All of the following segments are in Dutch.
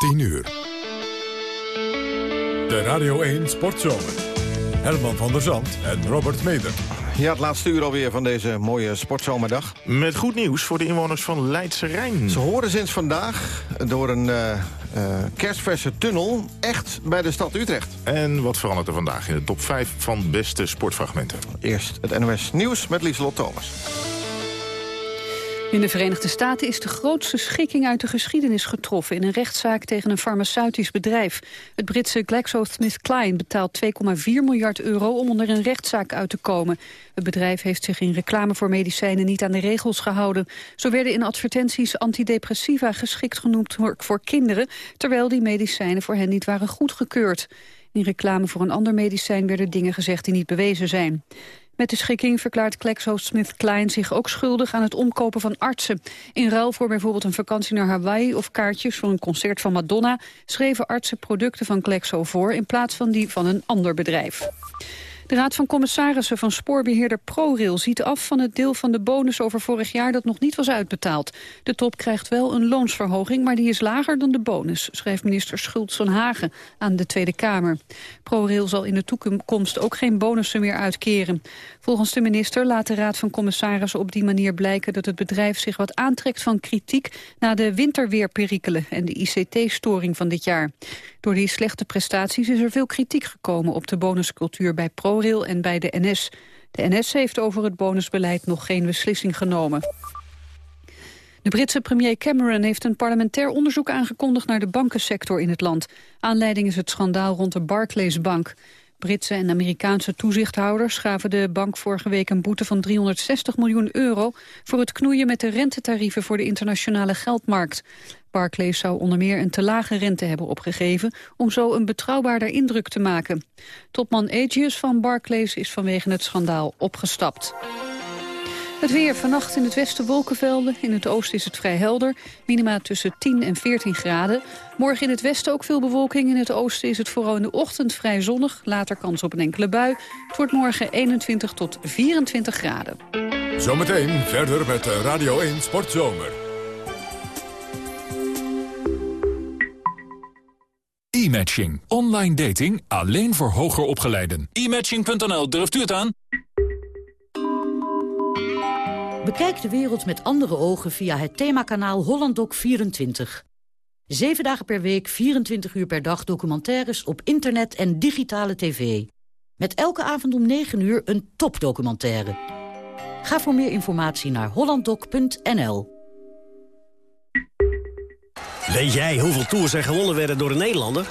10 uur. De Radio 1 Sportzomer. Herman van der Zand en Robert Meder. Ja, het laatste uur alweer van deze mooie sportzomerdag. Met goed nieuws voor de inwoners van Leidse Rijn. Ze horen sinds vandaag door een uh, uh, kerstverse tunnel echt bij de stad Utrecht. En wat verandert er vandaag in de top 5 van beste sportfragmenten? Eerst het NOS Nieuws met Lieselot Thomas. In de Verenigde Staten is de grootste schikking uit de geschiedenis getroffen... in een rechtszaak tegen een farmaceutisch bedrijf. Het Britse GlaxoSmithKline betaalt 2,4 miljard euro... om onder een rechtszaak uit te komen. Het bedrijf heeft zich in reclame voor medicijnen niet aan de regels gehouden. Zo werden in advertenties antidepressiva geschikt genoemd voor kinderen... terwijl die medicijnen voor hen niet waren goedgekeurd. In reclame voor een ander medicijn werden dingen gezegd die niet bewezen zijn. Met de schikking verklaart GlaxoSmithKline zich ook schuldig aan het omkopen van artsen. In ruil voor bijvoorbeeld een vakantie naar Hawaii of kaartjes voor een concert van Madonna... schreven artsen producten van Glaxo voor in plaats van die van een ander bedrijf. De Raad van Commissarissen van spoorbeheerder ProRail ziet af van het deel van de bonus over vorig jaar dat nog niet was uitbetaald. De top krijgt wel een loonsverhoging, maar die is lager dan de bonus, schrijft minister Schultz van Hagen aan de Tweede Kamer. ProRail zal in de toekomst ook geen bonussen meer uitkeren. Volgens de minister laat de Raad van Commissarissen op die manier blijken dat het bedrijf zich wat aantrekt van kritiek na de winterweerperikelen en de ICT-storing van dit jaar. Door die slechte prestaties is er veel kritiek gekomen op de bonuscultuur bij ProRail en bij de NS. De NS heeft over het bonusbeleid nog geen beslissing genomen. De Britse premier Cameron heeft een parlementair onderzoek aangekondigd naar de bankensector in het land. Aanleiding is het schandaal rond de Barclays Bank. Britse en Amerikaanse toezichthouders gaven de bank vorige week een boete van 360 miljoen euro voor het knoeien met de rentetarieven voor de internationale geldmarkt. Barclays zou onder meer een te lage rente hebben opgegeven om zo een betrouwbaarder indruk te maken. Topman Agius van Barclays is vanwege het schandaal opgestapt. Het weer vannacht in het westen wolkenvelden. In het oosten is het vrij helder. Minima tussen 10 en 14 graden. Morgen in het westen ook veel bewolking. In het oosten is het vooral in de ochtend vrij zonnig. Later kans op een enkele bui. Het wordt morgen 21 tot 24 graden. Zometeen verder met Radio 1 Sportzomer. E-matching. Online dating alleen voor hoger opgeleiden. E-matching.nl, durft u het aan? Bekijk de wereld met andere ogen via het themakanaal HollandDoc24. Zeven dagen per week, 24 uur per dag documentaires op internet en digitale tv. Met elke avond om 9 uur een topdocumentaire. Ga voor meer informatie naar hollanddoc.nl. Weet jij hoeveel tours er gewonnen werden door een Nederlander?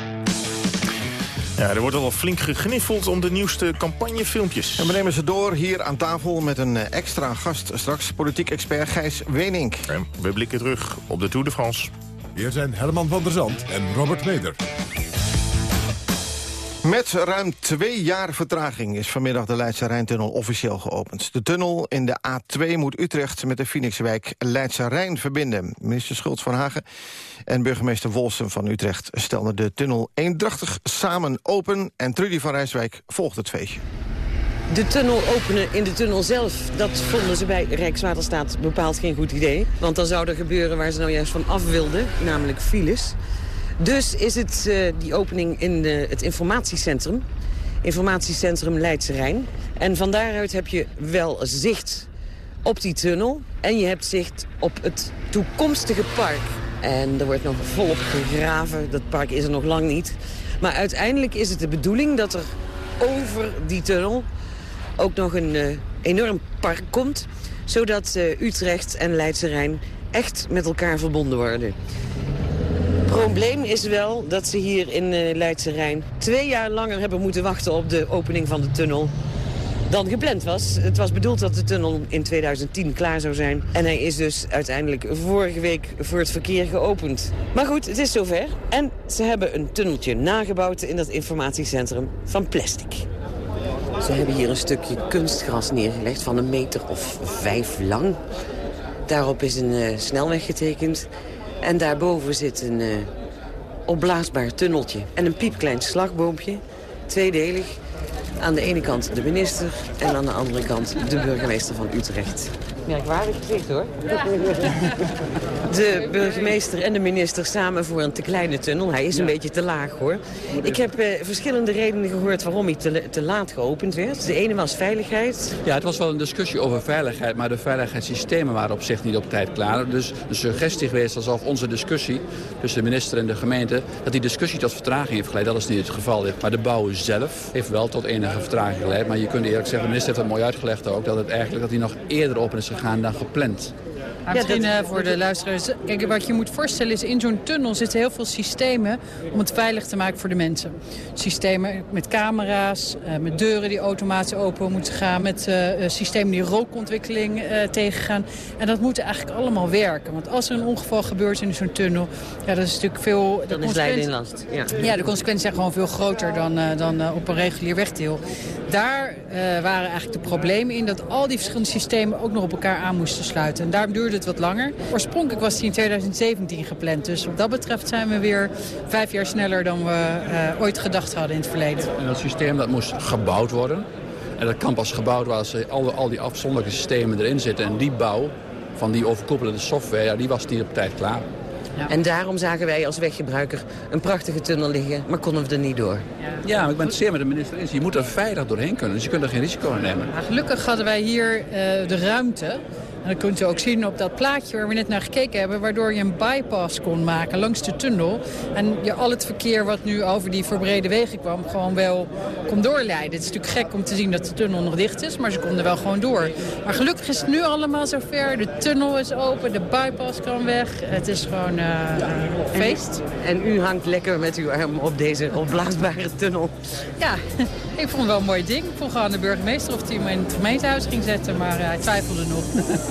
Ja, er wordt al flink gegniffeld om de nieuwste campagnefilmpjes. En we nemen ze door hier aan tafel met een eh, extra gast. Straks politiek expert Gijs Wenink. En we blikken terug op de Tour de France. Hier zijn Herman van der Zand en Robert Meder. Met ruim twee jaar vertraging is vanmiddag de Leidse Rijntunnel officieel geopend. De tunnel in de A2 moet Utrecht met de Phoenixwijk Leidse Rijn verbinden. Minister Schultz van Hagen en burgemeester Wolsen van Utrecht stelden de tunnel eendrachtig samen open. En Trudy van Rijswijk volgt het feestje. De tunnel openen in de tunnel zelf, dat vonden ze bij Rijkswaterstaat bepaald geen goed idee. Want dan zou er gebeuren waar ze nou juist van af wilden, namelijk files. Dus is het uh, die opening in het informatiecentrum. Informatiecentrum Leidse Rijn. En van daaruit heb je wel zicht op die tunnel. En je hebt zicht op het toekomstige park. En er wordt nog volop gegraven. Dat park is er nog lang niet. Maar uiteindelijk is het de bedoeling dat er over die tunnel ook nog een uh, enorm park komt. Zodat uh, Utrecht en Leidse Rijn echt met elkaar verbonden worden. Probleem is wel dat ze hier in uh, Leidse Rijn twee jaar langer hebben moeten wachten op de opening van de tunnel dan gepland was. Het was bedoeld dat de tunnel in 2010 klaar zou zijn. En hij is dus uiteindelijk vorige week voor het verkeer geopend. Maar goed, het is zover. En ze hebben een tunneltje nagebouwd in dat informatiecentrum van plastic. Ze hebben hier een stukje kunstgras neergelegd van een meter of vijf lang. Daarop is een uh, snelweg getekend. En daarboven zit een uh, opblaasbaar tunneltje en een piepklein slagboompje. Tweedelig. Aan de ene kant de minister en aan de andere kant de burgemeester van Utrecht. Merkwaardig gezicht hoor. De burgemeester en de minister samen voor een te kleine tunnel. Hij is een beetje te laag hoor. Ik heb eh, verschillende redenen gehoord waarom hij te, te, laat geopend werd. De ene was veiligheid. Ja, het was wel een discussie over veiligheid, maar de veiligheidssystemen waren op zich niet op tijd klaar. Dus de suggestie geweest alsof onze discussie tussen de minister en de gemeente, dat die discussie tot vertraging heeft geleid. Dat is niet het geval. Maar de bouw zelf heeft wel tot enige vertraging geleid. Maar je kunt eerlijk zeggen, de minister heeft het mooi uitgelegd ook, dat het eigenlijk dat hij nog eerder open is gegaan dan gepland. Ja, misschien uh, voor de luisteraars. Kijk, wat je moet voorstellen is in zo'n tunnel zitten heel veel systemen om het veilig te maken voor de mensen. Systemen met camera's, uh, met deuren die automatisch open moeten gaan, met uh, systemen die rookontwikkeling tegengaan. En dat moet eigenlijk allemaal werken. Want als er een ongeval gebeurt in zo'n tunnel, ja, dat is natuurlijk veel... Dan is lijden in last. Ja. ja, de consequenties zijn gewoon veel groter dan, dan op een regulier wegdeel. Daar waren eigenlijk de problemen in dat al die verschillende systemen ook nog op elkaar aan moesten sluiten. En duurde het wat langer. Oorspronkelijk was die in 2017 gepland. Dus wat dat betreft zijn we weer vijf jaar sneller dan we uh, ooit gedacht hadden in het verleden. En dat systeem dat moest gebouwd worden. En dat kan pas gebouwd worden als al, al die afzonderlijke systemen erin zitten. En die bouw van die overkoepelende software, ja, die was niet op tijd klaar. Ja. En daarom zagen wij als weggebruiker een prachtige tunnel liggen, maar konden we er niet door. Ja, ja maar ik ben het zeer met de minister eens. Je moet er veilig doorheen kunnen, dus je kunt er geen risico aan nemen. Maar gelukkig hadden wij hier uh, de ruimte en dat kunt u ook zien op dat plaatje waar we net naar gekeken hebben... waardoor je een bypass kon maken langs de tunnel. En je al het verkeer wat nu over die verbrede wegen kwam... gewoon wel kon doorleiden. Het is natuurlijk gek om te zien dat de tunnel nog dicht is... maar ze konden wel gewoon door. Maar gelukkig is het nu allemaal zover. De tunnel is open, de bypass kan weg. Het is gewoon uh, feest. En, en u hangt lekker met uw arm op deze opblaasbare tunnel. Ja, ik vond het wel een mooi ding. Ik vroeg aan de burgemeester of hij hem in het gemeentehuis ging zetten... maar uh, hij twijfelde nog.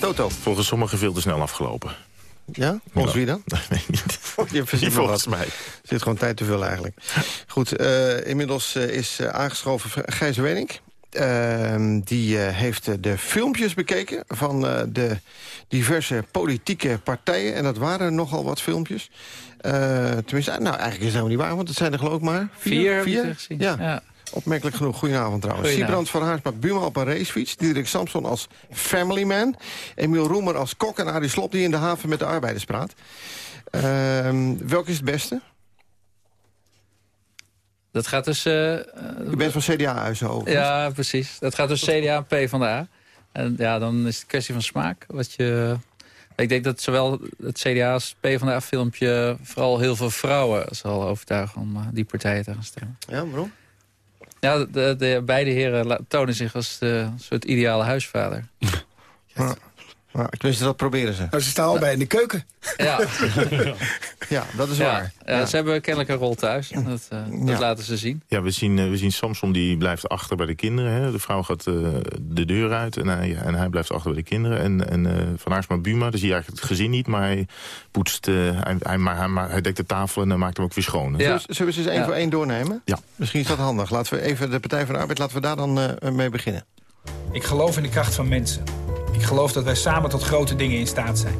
Toto. Volgens sommigen veel te snel afgelopen. Ja? Volgens wie dan? Nee, niet. Je niet volgens mij. Er zit gewoon tijd te vullen eigenlijk. Goed, uh, inmiddels uh, is aangeschoven Gijs Wenink. Ehm, die uh, heeft de filmpjes bekeken van uh, de diverse politieke partijen. En dat waren nogal wat filmpjes. Uh, tenminste, nou eigenlijk is het helemaal niet waar, want het zijn er geloof ik maar vier. Vier, vier? Gezien. Ja. ja. Opmerkelijk genoeg. Goedenavond trouwens. Siebrand van Haarsma Buma op een racefiets. Diederik Samson als family man. Emiel Roemer als kok. En Arie Slop die in de haven met de arbeiders praat. Uh, welk is het beste? Dat gaat dus... Uh, U bent van CDA zo. Ja, precies. Dat gaat dus CDA en P van de A. En ja, dan is het kwestie van smaak. Wat je... Ik denk dat zowel het CDA als P van de A filmpje... vooral heel veel vrouwen zal overtuigen om uh, die partijen te gaan stemmen. Ja, waarom? Ja, de, de, beide heren tonen zich als de soort ideale huisvader. Ja. Maar tenminste, dat proberen ze. Nou, ze staan al bij in de keuken. Ja, ja dat is ja, waar. Ja, Ze hebben kennelijk een rol thuis. Dat, uh, dat laten ze zien. Ja, we zien, uh, we zien Samson die blijft achter bij de kinderen. Hè. De vrouw gaat uh, de deur uit en hij, en hij blijft achter bij de kinderen. En, en Van Aarsma Buma, dus zie je eigenlijk het gezin niet. Maar hij poetst, hij, hij, hij, hij, dekt de tafel en maakt hem ook weer schoon. Ja. Zullen, zullen we ze eens één voor één doornemen? Ja. Misschien is dat handig. Laten we even de Partij van de Arbeid, laten we daar dan mee beginnen. Ik geloof in de kracht van mensen. Ik geloof dat wij samen tot grote dingen in staat zijn.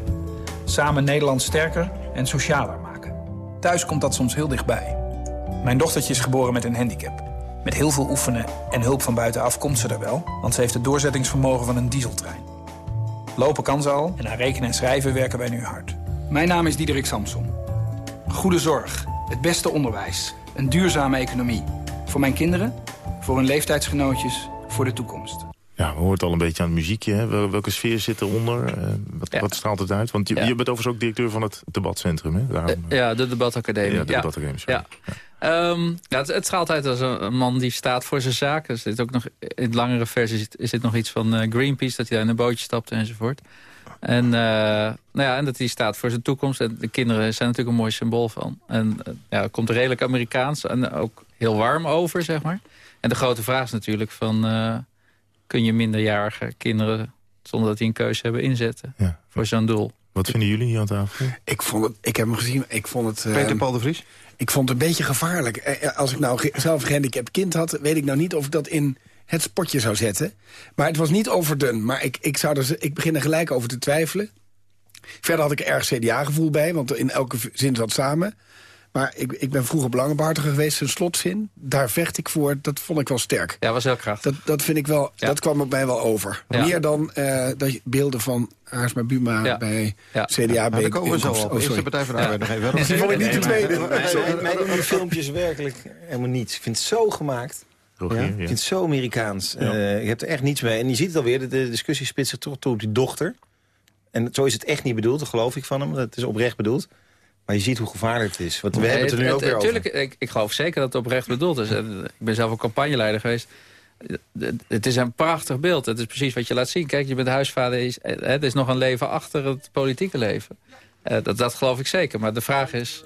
Samen Nederland sterker en socialer maken. Thuis komt dat soms heel dichtbij. Mijn dochtertje is geboren met een handicap. Met heel veel oefenen en hulp van buitenaf komt ze er wel... want ze heeft het doorzettingsvermogen van een dieseltrein. Lopen kan ze al en aan rekenen en schrijven werken wij nu hard. Mijn naam is Diederik Samson. Goede zorg, het beste onderwijs, een duurzame economie. Voor mijn kinderen, voor hun leeftijdsgenootjes, voor de toekomst. Ja, we hoort al een beetje aan het muziekje. Hè? Welke sfeer zit eronder? Uh, wat, ja. wat, straalt het uit? Want je, ja. je, bent overigens ook directeur van het debatcentrum. Hè? Daarom, uh, ja, de debatacademie. Ja, de debatacademie. Ja. Ja. Um, ja, het, het, straalt uit als een, man die staat voor zijn zaken. Er zit ook nog, in het langere versie is dit nog iets van uh, Greenpeace... dat hij daar in een bootje stapt enzovoort. En, nou ja, en dat hij staat voor zijn toekomst. En de kinderen zijn natuurlijk een mooi symbool van. En ja, het komt redelijk Amerikaans en ook heel warm over, zeg maar. En de grote vraag is natuurlijk van kun je minderjarige kinderen, zonder dat die een keuze hebben, inzetten ja. voor zo'n doel. Wat vinden jullie hier aan tafel? Ik, vond het, ik heb hem gezien, ik vond het... Peter uh, Paul de Vries? Ik vond het een beetje gevaarlijk. Als ik nou zelf een gehandicapt kind had, weet ik nou niet of ik dat in het spotje zou zetten. Maar het was niet overdun. Maar ik, ik, zou er, ik begin er gelijk over te twijfelen. Verder had ik er erg CDA-gevoel bij, want in elke zin zat samen. Maar ik, ik ben vroeger belangenbehartiger geweest, een slotzin. Daar vecht ik voor, dat vond ik wel sterk. Ja, was heel krachtig. Dat, dat vind ik wel, ja. dat kwam op mij wel over. Ja. Meer dan uh, dat beelden van Haarsma Buma ja. bij CDA. Nou, daar komen we zo op. Oh, Eerst de Partij van de Arbeid nog even. Dat vond ik niet de tweede. Mij doen die filmpjes werkelijk helemaal niets. Ik vind het zo gemaakt. Ja? Ik vind het zo Amerikaans. Ja. Uh, ik heb er echt niets mee. En je ziet het alweer, de, de discussie spitst zich toch toe op die dochter. En zo is het echt niet bedoeld, dat geloof ik van hem. Het is oprecht bedoeld. Maar je ziet hoe gevaarlijk het is. Want we nee, hebben het er nu het, ook weer over. Ik, ik, geloof zeker dat het oprecht bedoeld is. Ik ben zelf ook campagneleider geweest. Het is een prachtig beeld. Het is precies wat je laat zien. Kijk, je bent huisvader. Er is nog een leven achter het politieke leven. Dat, dat geloof ik zeker. Maar de vraag is...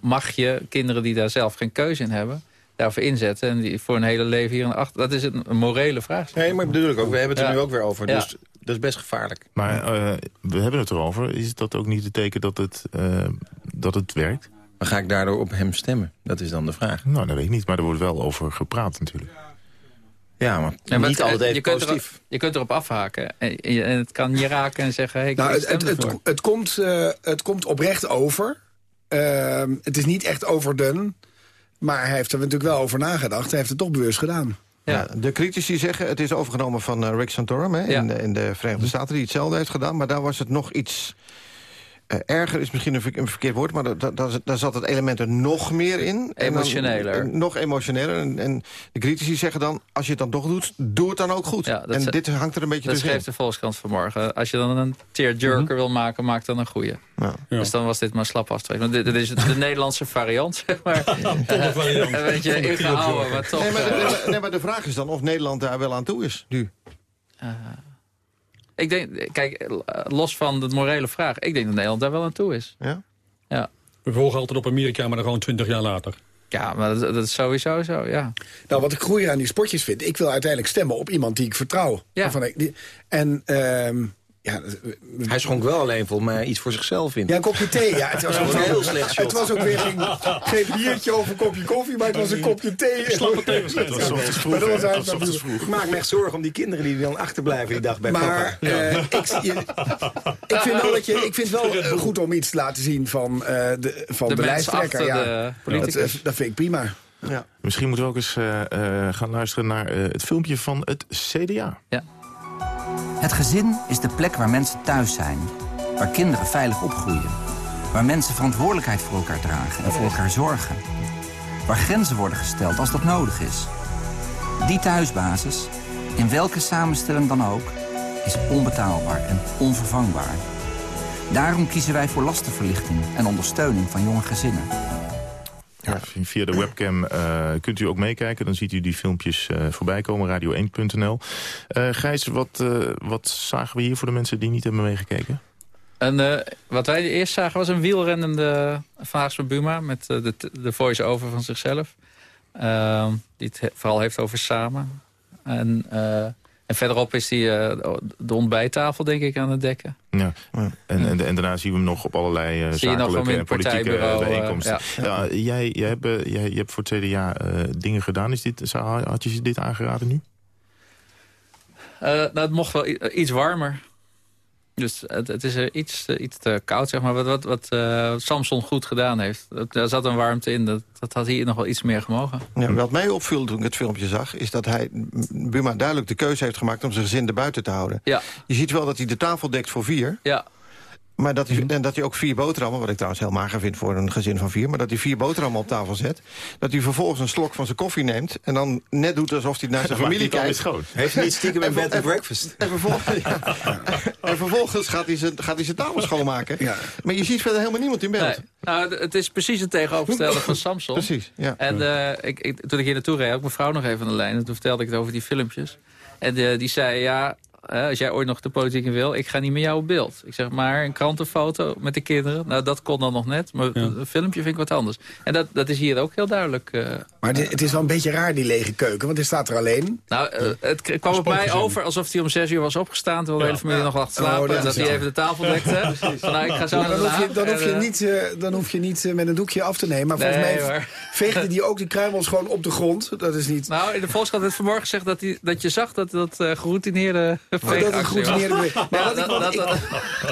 mag je kinderen die daar zelf geen keuze in hebben daarvoor inzetten en die voor een hele leven hier achter. Dat is een, een morele vraag. Nee, maar bedoel ik ook. We hebben het er ja. nu ook weer over. Dus. Dat is best gevaarlijk. Maar uh, we hebben het erover. Is dat ook niet het teken dat het, uh, dat het werkt? Maar ga ik daardoor op hem stemmen? Dat is dan de vraag. Nou, dat weet ik niet. Maar er wordt wel over gepraat natuurlijk. Ja, maar ja, maar niet het, altijd je positief. Kunt erop, je kunt erop afhaken. En, en het kan je raken en zeggen... Hey, ik nou, het, het, het, het, komt, uh, het komt oprecht over. het is niet echt overdone. Maar hij heeft er natuurlijk wel over nagedacht. Hij heeft het toch bewust gedaan. Ja. de critici zeggen, het is overgenomen van uh, Rick Santorum... Hè, in, in de Verenigde Staten, die hetzelfde heeft gedaan. Maar daar was het nog iets... Uh, erger is misschien een, ver een verkeerd woord, maar daar zat het element er nog meer in. Emotioneler. En dan, nog emotioneler. En, en, de critici zeggen dan, als je het dan toch doet, doe het dan ook goed. Ja, en dit hangt er een beetje tussen. Dat schreef de Volkskrant vanmorgen. Als je dan een tearjerker mm -hmm. wil maken, maak dan een goeie. Ja. Dus dan was dit maar slap aftreden. Dit, dit is de Nederlandse variant, zeg maar. variant. Een beetje ingehouden, maar toch... Nee maar, de, nee, maar de vraag is dan of Nederland daar wel aan toe is, nu. Uh, ik denk, kijk, los van de morele vraag... ik denk dat Nederland daar wel aan toe is. Ja? Ja. We volgen altijd op Amerika, maar dan gewoon twintig jaar later. Ja, maar dat, dat, is sowieso zo, ja. Nou, wat ik groei aan die sportjes vind... ik wil uiteindelijk stemmen op iemand die ik vertrouw. Ja. Ik, die, en... Um, Ja, Hij schonk wel alleen volgens mij iets voor zichzelf in. Ja, een kopje thee. Ja, het was ook een heel slecht shot. Het was ook weer geen, geen biertje of een kopje koffie, maar het was een kopje thee. Slappe thee was het. Dat was ochtends vroeg. Dat was eigenlijk vroeg. Ik maak me echt zorgen om die kinderen die dan achterblijven die dag bij Maar papa. eh, ik, je- ik vind wel, dat je, ik vind wel eh, goed om iets te laten zien van, eh, de, van De de, lijsttrekker. Ja. de dat, eh, vind ik prima. Ja. Misschien moeten we ook eens eh, eh, gaan luisteren naar eh, het filmpje van het CDA. Het gezin is de plek waar mensen thuis zijn. Waar kinderen veilig opgroeien. Waar mensen verantwoordelijkheid voor elkaar dragen en voor elkaar zorgen. Waar grenzen worden gesteld als dat nodig is. Die thuisbasis, in welke samenstelling dan ook, is onbetaalbaar en onvervangbaar. Daarom kiezen wij voor lastenverlichting en ondersteuning van jonge gezinnen. Ja, via de webcam eh, kunt u ook meekijken. Dan ziet u die filmpjes eh, voorbij komen, radio1.nl. Eh Gijs, wat, eh, wat zagen we hier voor de mensen die niet hebben meegekeken? En eh, wat wij eerst zagen was een wielrennende Van Buma... met de, de voice-over van zichzelf. Ehm, die het he- vooral heeft over samen. En, eh, en verderop is hij eh, de ontbijttafel, denk ik, aan het dekken. Ja. En, en, en daarna zien we hem nog op allerlei uh, zakelijke en politieke uh, bijeenkomsten. ja. Ja, jij, jij, hebt, eh, jij, je hebt voor het CDA uh, dingen gedaan. Is dit, zou, had je dit aangeraden nu? Uh, nou, het mocht wel iets warmer. Dus het, het is uh, iets, uh, iets te koud, zeg maar. Wat, wat, wat uh, Samson goed gedaan heeft. Daar zat een warmte in. Dat, dat had hier nog wel iets meer gemogen. Ja, wat mij opviel toen ik het filmpje zag... is dat hij Buma duidelijk de keuze heeft gemaakt... om zijn gezin erbuiten te houden. Ja. Je ziet wel dat hij de tafel dekt voor vier. Ja. Maar dat hij, en dat hij ook vier boterhammen, wat ik trouwens heel mager vind voor een gezin van vier... maar dat hij vier boterhammen op tafel zet. Dat hij vervolgens een slok van zijn koffie neemt... en dan net doet alsof hij naar zijn familie kijkt. Heeft hij niet stiekem een bed and breakfast? En, vervolgens, ja. en vervolgens gaat hij, zijn, gaat hij zijn tafel schoonmaken. Ja. Maar je ziet verder helemaal niemand in beeld. Nee. Nou, het is precies het tegenovergestelde van Samson. Precies, ja. En uh, ik, ik, toen ik hier naartoe reed, had ik mijn vrouw nog even aan de lijn. En toen vertelde ik het over die filmpjes. En uh, die zei, ja, als jij ooit nog de politiek in wil, ik ga niet met jou op beeld. Ik zeg maar, een krantenfoto met de kinderen. Nou, dat kon dan nog net, maar ja. een filmpje vind ik wat anders. En dat, dat is hier ook heel duidelijk. Uh, maar het is wel een beetje raar, die lege keuken, want hij staat er alleen. Nou, uh, het kwam op mij over alsof hij om zes uur was opgestaan... terwijl de hele familie nog lag te slapen. Oh, dat en dat hij even de tafel dekte. nou, ik ga zo dan, hoef je, dan, hoef je niet, uh, dan hoef je niet met een doekje af te nemen. Maar volgens nee, mij veegde die ook die kruimels gewoon op de grond. Dat is niet... Nou, in de Volkskrant werd vanmorgen gezegd dat, die, dat je zag... dat dat uh, geroutineerde ik, dat,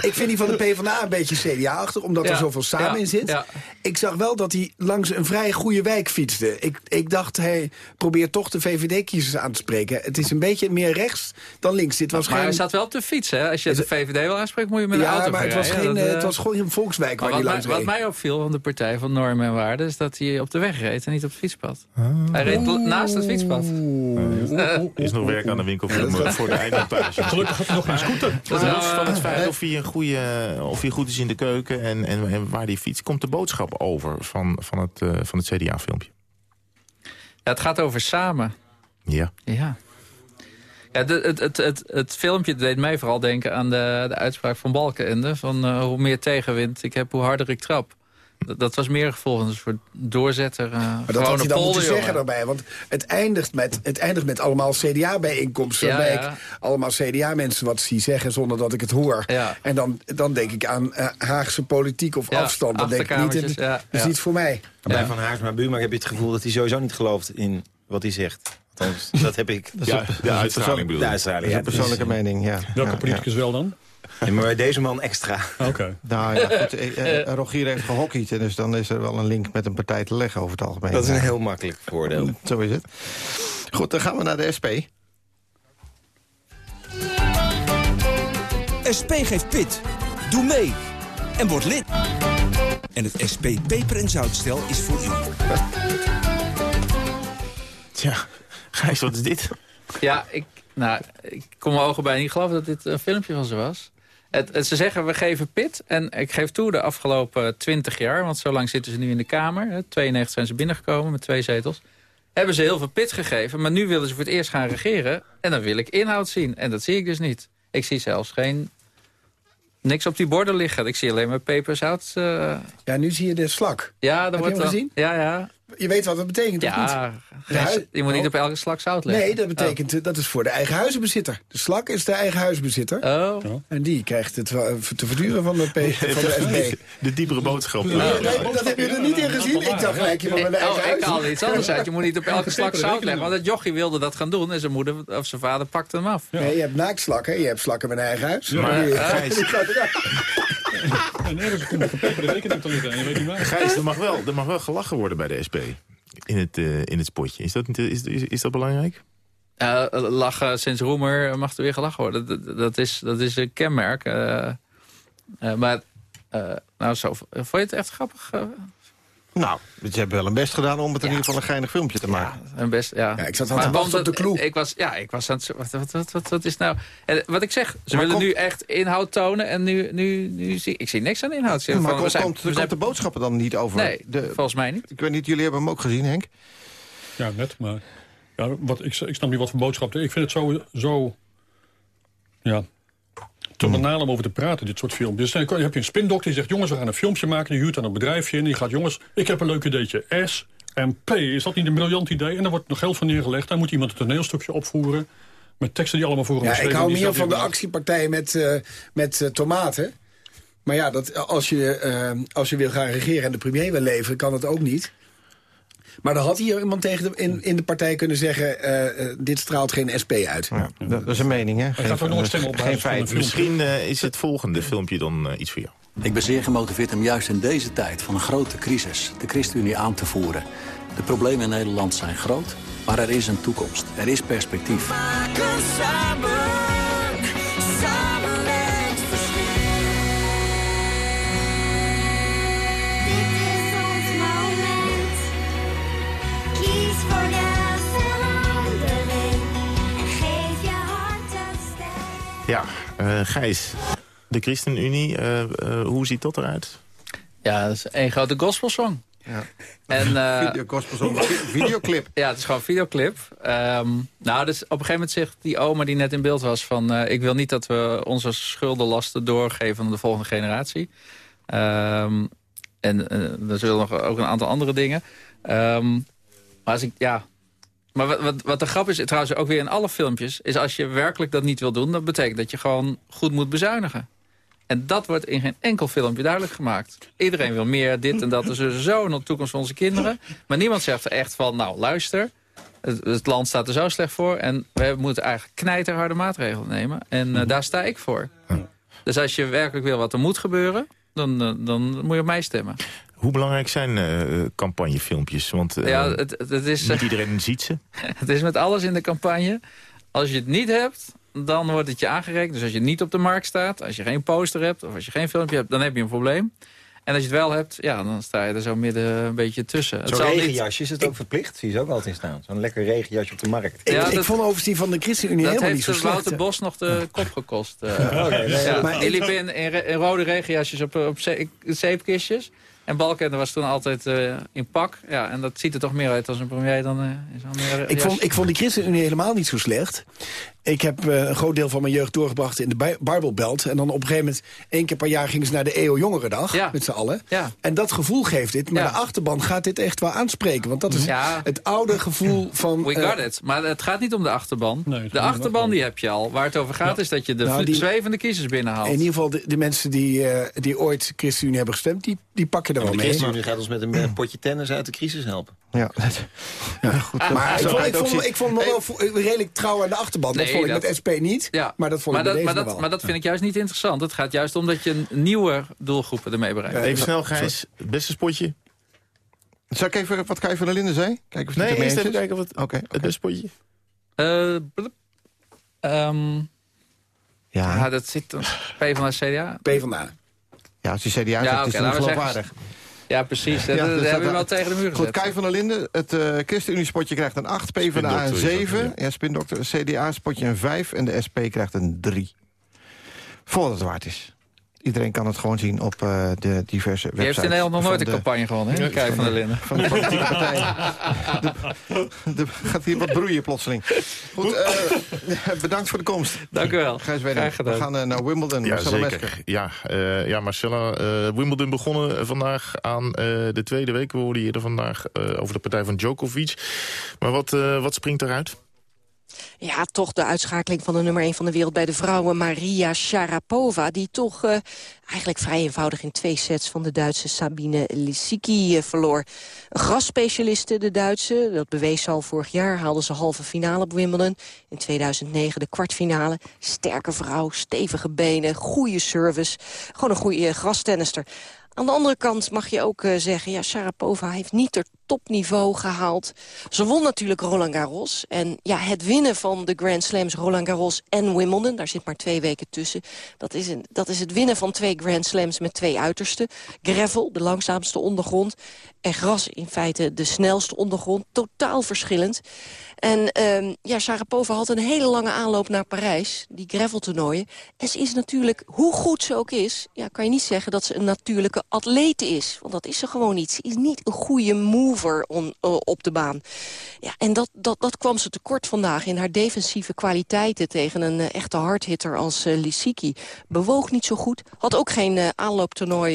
ik, vind die van de PvdA een beetje CDA-achtig, omdat ja, er zoveel samen ja, in zit. Ja. Ik zag wel dat hij langs een vrij goede wijk fietste. Ik, ik dacht, hij probeert toch de VVD-kiezers aan te spreken. Het is een beetje meer rechts dan links. Dit was maar geen... hij zat wel op de fiets, hè? Als je de VVD wil aanspreekt, moet je met ja, een auto maar het was, geen, uh, het was gewoon een volkswijk waar wat, hij langs mij, reed. wat mij opviel van de Partij van Normen en Waarden... is dat hij op de weg reed en niet op het fietspad. Oh. Hij reed naast het fietspad. Er is nog werk aan de winkel voor, de eindmontage. Gelukkig had hij nog geen scooter. Dat is los van het feit of hij, een goede, of hij goed is in de keuken en, en, en waar hij fietst... komt de boodschap over van, van het, uh, van het CDA-filmpje. Ja, het gaat over samen. Ja. Ja. Ja, het, het, het, het filmpje deed mij vooral denken aan de, de uitspraak van Balkenende... van uh, hoe meer tegenwind ik heb, hoe harder ik trap. Dat, dat was meer gevolg van een soort doorzetter. Uh, maar dat had hij dan moeten zeggen daarbij. Want het eindigt met, het eindigt met allemaal CDA-bijeenkomsten. Ja, waarbij ja. ik allemaal CDA-mensen wat zie zeggen zonder dat ik het hoor. Ja. En dan, dan denk ik aan uh, Haagse politiek of Ja, afstand. Dat denk ik niet. Dat is ja. niet voor mij. Maar Bij Van Haarsma Buma heb je het gevoel dat hij sowieso niet gelooft in wat hij zegt. Althans, dat heb ik. Ja, de uitstraling bedoel De uitstraling, Dat ja. een persoonlijke mening, ja. Welke ja, politicus wel dan? Ja, maar bij deze man extra. Oké. Nou ja, goed, eh, eh, Rogier heeft gehockeyd, en dus dan is er wel een link met een partij te leggen over het algemeen. Dat is een heel makkelijk voordeel. Zo is het. Goed, dan gaan we naar de SP. SP geeft pit. Doe mee. En word lid. En het SP peper- en zoutstel is voor u. Tja, Gijs, wat is dit? Ja, ik, nou, ik kon mijn ogen bijna niet geloven dat dit een filmpje van ze was. Het, het- ze zeggen, we geven pit. En ik geef toe, de afgelopen 20 jaar... want zo lang zitten ze nu in de Kamer. hè, 92 zijn ze binnengekomen met twee zetels. Hebben ze heel veel pit gegeven. Maar nu willen ze voor het eerst gaan regeren. En dan wil ik inhoud zien. En dat zie ik dus niet. Ik zie zelfs geen... Niks op die borden liggen. Ik zie alleen maar peperzout. eh Ja, nu zie je de slak. ja, je wordt hem dan, gezien? Ja, ja. Je weet wat dat betekent, of Ja, niet? Je moet niet op elke slak zout leggen. Nee, dat betekent eh, dat is voor de eigen huizenbezitter. De slak is de eigen huisbezitter. Oh. En die krijgt het wel te verduren van de, P, van de SP. De diepere boodschap. Nee, nee, dat heb je er niet in gezien. Ik dacht gelijk, je van mijn eigen Oh, ik huis. haal iets anders uit. Je moet niet op elke slak zout leggen. Want dat jochie wilde dat gaan doen en zijn moeder of zijn vader pakte hem af. Nee, je hebt naaktslakken, je hebt slakken met een eigen huis. Maar, Die- Gijs- die gaat eruit. En ergens komt de gepepperde rekening te liggen en je weet niet waar. Gijs, er mag, wel, er mag wel gelachen worden bij de SP. In het, eh, in het spotje. Is dat, niet- is, is, is dat belangrijk? Eh, lachen sinds Roemer mag er weer gelachen worden. Dat, dat, is, dat is een kenmerk. Eh, eh, maar, eh, nou zo, vond je het echt grappig? Nou, ze hebben wel een best gedaan om het in ieder geval een geinig filmpje te maken. En best, ja. Ja, ik zat aan Maar te wachten op de clue. Ik was, ja, ik was aan het... Wat, wat, wat, wat, wat is nou... En wat ik zeg, ze Maar willen komt- nu echt inhoud tonen en nu, nu, nu zie ik zie niks aan inhoud. Ze maar zeggen van, komt, we zijn- komt, we zijn- komt de boodschappen dan niet over? Nee, de, volgens mij niet. ik weet niet, jullie hebben hem ook gezien, Henk? Ja, net, maar... Ja, wat, ik, ik snap niet wat voor boodschap... Ik vind het zo... zo ja, te banaal om over te praten, dit soort filmpjes. Dan heb je een spindokter die zegt... jongens, we gaan een filmpje maken. Die huurt dan een bedrijfje in. Die gaat, jongens, ik heb een leuk ideetje. S en P. Is dat niet een briljant idee? En daar wordt nog geld van neergelegd. Dan moet iemand een toneelstukje opvoeren... met teksten die allemaal voor hem Ja, ik hou meer van de weer- actiepartij met, eh, met eh, tomaten. Maar ja, dat, als, je, eh, als je wil gaan regeren en de premier wil leveren, kan dat ook niet. Maar dan had hier iemand tegen de, in, in de partij kunnen zeggen... eh, eh, dit straalt geen SP uit. Ja, dat, dat is een mening, hè? gaat ook nog een stem op geen feit. Misschien eh, is het volgende filmpje dan iets voor jou. Ik ben zeer gemotiveerd om juist in deze tijd van een grote crisis de ChristenUnie aan te voeren. De problemen in Nederland zijn groot, maar er is een toekomst. Er is perspectief. Ja, eh, Gijs. De ChristenUnie, eh, eh, hoe ziet dat eruit? Ja, dat is één grote gospelsong. Ja. En, eh, Video, gospelsong, videoclip. Ja, het is gewoon een videoclip. Ehm, nou, dus op een gegeven moment zegt die oma die net in beeld was... van eh, ik wil niet dat we onze schuldenlasten doorgeven aan de volgende generatie. Ehm, en er zullen nog ook een aantal andere dingen. Ehm, maar als ik, ja... Maar wat, wat, wat de grap is, trouwens ook weer in alle filmpjes... is als je werkelijk dat niet wil doen... dat betekent dat je gewoon goed moet bezuinigen. En dat wordt in geen enkel filmpje duidelijk gemaakt. Iedereen wil meer, dit en dat, en zo, zo, en de toekomst van onze kinderen. Maar niemand zegt er echt van, nou luister, het, het land staat er zo slecht voor... en we moeten eigenlijk knijterharde maatregelen nemen. En eh, daar sta ik voor. Dus als je werkelijk wil wat er moet gebeuren, dan, eh, dan moet je op mij stemmen. Hoe belangrijk zijn eh, campagnefilmpjes? Want eh, Ja, het, is, niet iedereen ziet ze. het is met alles in de campagne. Als je het niet hebt, dan wordt het je aangereikt. Dus als je niet op de markt staat, als je geen poster hebt... of als je geen filmpje hebt, dan heb je een probleem. En als je het wel hebt, ja, dan sta je er zo midden een beetje tussen. Het Zo'n zal niet- regenjasje is het ook verplicht. Zie je ze ook altijd in staan. Zo'n lekker regenjasje op de markt. Ik, Ja, ik dat- vond overigens die van de ChristenUnie Dat helemaal heeft niet zo de slecht. Wouter Bos nog de kop gekost. eh. Ja, maar ik- liep in, in, re- in rode regenjasjes op, op ze- zeepkistjes. En Balkenende was toen altijd eh, in pak. Ja, en dat ziet er toch meer uit als een premier dan eh, in zo'n Ik vond, ik vond die ChristenUnie helemaal niet zo slecht. Ik heb eh, een groot deel van mijn jeugd doorgebracht in de Bij- Bijbelbelt. En dan op een gegeven moment, één keer per jaar gingen ze naar de EO Jongerendag. Ja. Met z'n allen. Ja. En dat gevoel geeft dit. Maar Ja. de achterban gaat dit echt wel aanspreken. Want dat is Ja. het oude gevoel van... We eh, got it. Maar het gaat niet om de achterban. Nee, de de achterban die heb je al. Waar het over gaat is dat je de Nou, die- zwevende kiezers binnenhaalt. in ieder geval de, de mensen die, eh, die ooit ChristenUnie hebben gestemd... die, die pakken er De wel mee. ChristenUnie gaat ons met een eh, potje tennis uit de crisis helpen. Ja, ja, goed. Maar ik vond, je ik, vond, ik vond me wel redelijk trouw aan de achterban. dat vond ik dat- met SP niet, Ja. maar dat vond maar ik dat, maar, dat, wel. maar dat vind ik juist niet interessant. Het gaat juist om dat je nieuwe doelgroepen ermee bereikt. Even snel, Gijs. Het beste spotje. Zal ik even wat Kai van der Linden zei? Kijken of Nee, het ermee eerst eens even is? kijken wat Oké, het beste spotje. Eh. Ehm, Ja, ja, dat zit een P van de CDA. PvdA. ja, als die CDA Ja, zegt, is het we ongeloofwaardig. Ja, precies. Dat, Ja, dat dus hebben we wel tegen de muur Goed, gezet. Kai van der Linden, het eh ChristenUnie-spotje krijgt een 8, PvdA een Spindokter is dat, 7. ja. Ja, Spindokter, CDA-spotje een 5 en de SP krijgt een 3. Voordat het waard is. Iedereen kan het gewoon zien op eh, de diverse websites. Je heeft in Nederland nog nooit een de- campagne gewonnen, hè? Kijk van der Linden. Van de politieke partijen. De, de, gaat hier wat broeien plotseling. Goed, eh, bedankt voor de komst. Dank u wel. Gijs Weding. Graag gedaan. We gaan eh, naar Wimbledon. Ja, Marcella zeker. Ja, eh, ja Marcella, eh, Wimbledon begonnen vandaag aan eh, de tweede week. We hoorden eerder vandaag eh, over de partij van Djokovic. Maar wat, eh, wat springt eruit? Ja, toch de uitschakeling van de nummer 1 van de wereld bij de vrouwen, Maria Sharapova. Die toch eh, eigenlijk vrij eenvoudig in twee sets van de Duitse Sabine Lisicki eh, verloor. Een grasspecialiste, de Duitse. Dat bewees ze al vorig jaar. Haalde ze halve finale op Wimbledon. In 2009 de kwartfinale. Sterke vrouw, stevige benen, goede service. Gewoon een goede eh, grastennister. Aan de andere kant mag je ook eh, zeggen... ja, Sharapova heeft niet er topniveau gehaald. Ze won natuurlijk Roland Garros. En ja, het winnen van de Grand Slams Roland Garros en Wimbledon... daar zit maar twee weken tussen. Dat is, een, dat is het winnen van twee Grand Slams met twee uitersten. Gravel, de langzaamste ondergrond. En gras, in feite de snelste ondergrond. Totaal verschillend. En ehm, ja, Sharapova had een hele lange aanloop naar Parijs. Die graveltoernooien. En ze is natuurlijk, hoe goed ze ook is... Ja, kan je niet zeggen dat ze een natuurlijke atlete is. Want dat is ze gewoon niet. Ze is niet een goede mover eh, op de baan. Ja, en dat, dat, dat kwam ze tekort vandaag in haar defensieve kwaliteiten... tegen een eh, echte hardhitter als eh Lisicki. Bewoog niet zo goed. Had ook geen aanlooptoernooi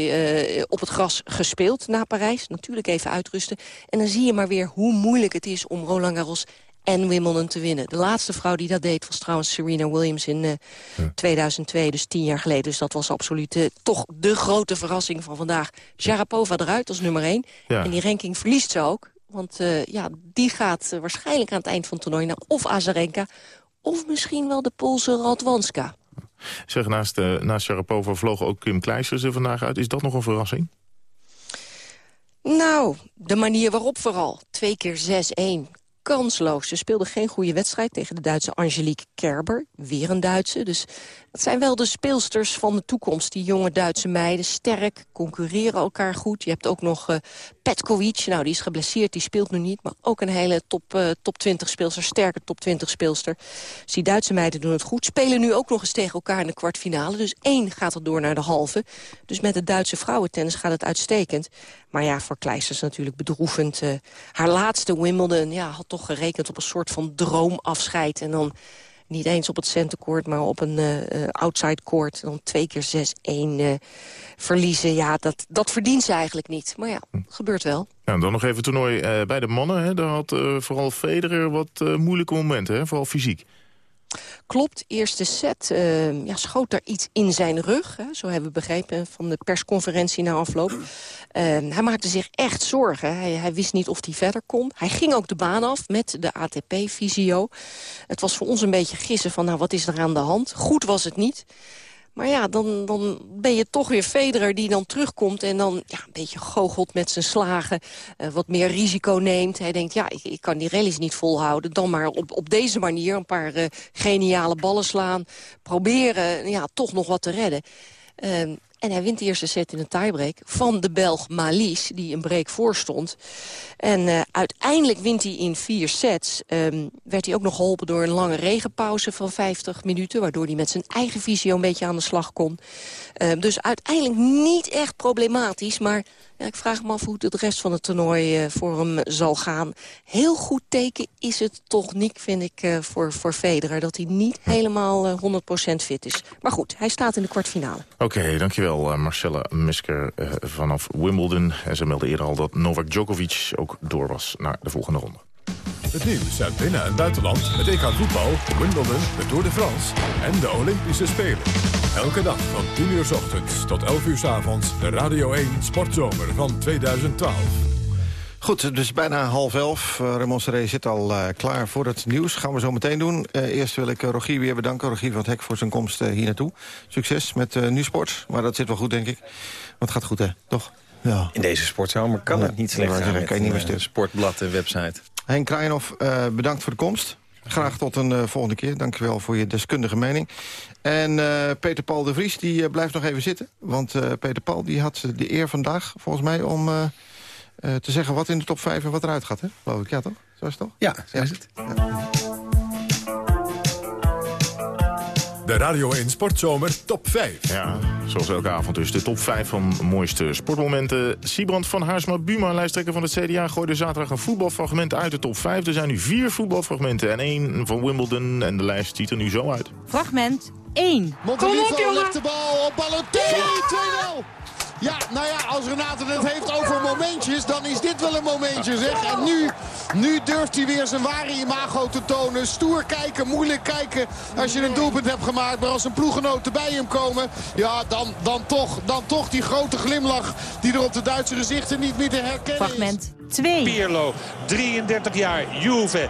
op het gras gespeeld na Parijs. Natuurlijk even uitrusten. En dan zie je maar weer hoe moeilijk het is om Roland Garros en Wimbledon te winnen. De laatste vrouw die dat deed was trouwens Serena Williams in eh, 2002, dus tien jaar geleden. Dus dat was absoluut eh, toch de grote verrassing van vandaag. Sharapova eruit als nummer één. Ja. En die ranking verliest ze ook. Want eh, ja, die gaat eh, waarschijnlijk aan het eind van het toernooi naar of Azarenka... of misschien wel de Poolse Radwanska. Zeg, naast, eh naast Sharapova vloog ook Kim Kleisters er vandaag uit. Is dat nog een verrassing? Nou, de manier waarop vooral. Twee keer 6-1. Kansloos. Ze speelde geen goede wedstrijd tegen de Duitse Angelique Kerber. Weer een Duitse. Dus dat zijn wel de speelsters van de toekomst. Die jonge Duitse meiden. Sterk, concurreren elkaar goed. Je hebt ook nog eh Petkovic. Nou, die is geblesseerd. Die speelt nu niet. Maar ook een hele top, eh, top 20 speelster. Sterke top 20 speelster. Dus die Duitse meiden doen het goed. Spelen nu ook nog eens tegen elkaar in de kwartfinale. Dus één gaat er door naar de halve. Dus met het Duitse vrouwentennis gaat het uitstekend. Maar ja, voor Kleisters natuurlijk bedroevend. eh, haar laatste Wimbledon ja, had toch gerekend op een soort van droomafscheid. En dan niet eens op het centercourt, maar op een eh, eh, outside court. En dan twee keer 6-1 eh, verliezen. Ja, dat, dat verdient ze eigenlijk niet. Maar ja, gebeurt wel. Nou, dan nog even toernooi bij de mannen. Hè. Daar had vooral Federer wat moeilijke momenten, hè. vooral fysiek. Klopt, eerste set eh, ja, schoot er iets in zijn rug. Hè, zo hebben we begrepen van de persconferentie na afloop. Eh, hij maakte zich echt zorgen. Hij, hij wist niet of hij verder kon. Hij ging ook de baan af met de ATP-visio. Het was voor ons een beetje gissen van, nou, wat is er aan de hand? Goed was het niet. Maar ja, dan, dan ben je toch weer Federer die dan terugkomt... en dan ja, een beetje goochelt met zijn slagen, eh, wat meer risico neemt. Hij denkt, ja, ik, ik kan die rallies niet volhouden. Dan maar op, op deze manier een paar eh, geniale ballen slaan. Proberen ja, toch nog wat te redden. Ehm, en hij wint de eerste set in een tiebreak van de Belg Malice, die een break voor stond. En eh, uiteindelijk wint hij in vier sets. Ehm, werd hij ook nog geholpen door een lange regenpauze van 50 minuten... waardoor hij met zijn eigen visio een beetje aan de slag kon. Ehm, dus uiteindelijk niet echt problematisch, maar... Ja, ik vraag me af hoe het de rest van het toernooi eh, voor hem zal gaan. Heel goed teken is het toch niet, vind ik, eh, voor, voor Federer... dat hij niet helemaal eh, 100% fit is. Maar goed, hij staat in de kwartfinale. Oké, dankjewel uh, Marcella Misker uh, vanaf Wimbledon. En ze meldde eerder al dat Novak Djokovic ook door was naar de volgende ronde. Het nieuws uit binnen- en buitenland, het EK voetbal, Wimbledon, de Tour de France en de Olympische Spelen. Elke dag van 10 uur s ochtends tot 11 uur s avonds de Radio 1 Sportzomer van 2012. Goed, dus bijna half elf. Uh, Raymond Seré zit al uh, klaar voor het nieuws. Gaan we zo meteen doen. Uh, eerst wil ik Rogier weer bedanken. Rogier van het Hek voor zijn komst hier naartoe. Succes met Nu Sport. Maar dat zit wel goed, denk ik. Want het gaat goed, hè? Toch? Ja. In deze sportzomer kan Ja, het niet slecht gaan kan je niet meer eh, sportblad en website. Henk Kraaienhoff, uh, bedankt voor de komst. Graag tot een uh, volgende keer. Dankjewel voor je deskundige mening. En uh, Peter Paul de Vries die blijft nog even zitten. Want Peter Paul die had de eer vandaag, volgens mij... om te zeggen wat in de top 5 en wat eruit gaat, hè? Geloof ik, ja toch? Zo is het toch? Ja, zo is het. De Radio 1 Sportzomer Top 5. Ja, zoals elke avond dus de top 5 van mooiste sportmomenten. Siebrand van Haarsma Buma, lijsttrekker van het CDA... gooide zaterdag een voetbalfragment uit de top 5. Er zijn nu vier voetbalfragmenten en één van Wimbledon. En de lijst ziet er nu zo uit. Fragment 1. Montelivo legt de bal op Balotelli. 2-0. Ja, nou ja, als Renate het heeft over momentjes, dan is dit wel een momentje, zeg. En nu, nu durft hij weer zijn ware imago te tonen. Stoer kijken, moeilijk kijken als je een doelpunt hebt gemaakt. Maar als een ploegenoten bij hem komen, ja, dan, dan, toch, dan toch die grote glimlach... die er op de Duitse gezichten niet meer te herkennen is. Fragment 2. Pirlo, 33 jaar, Juve.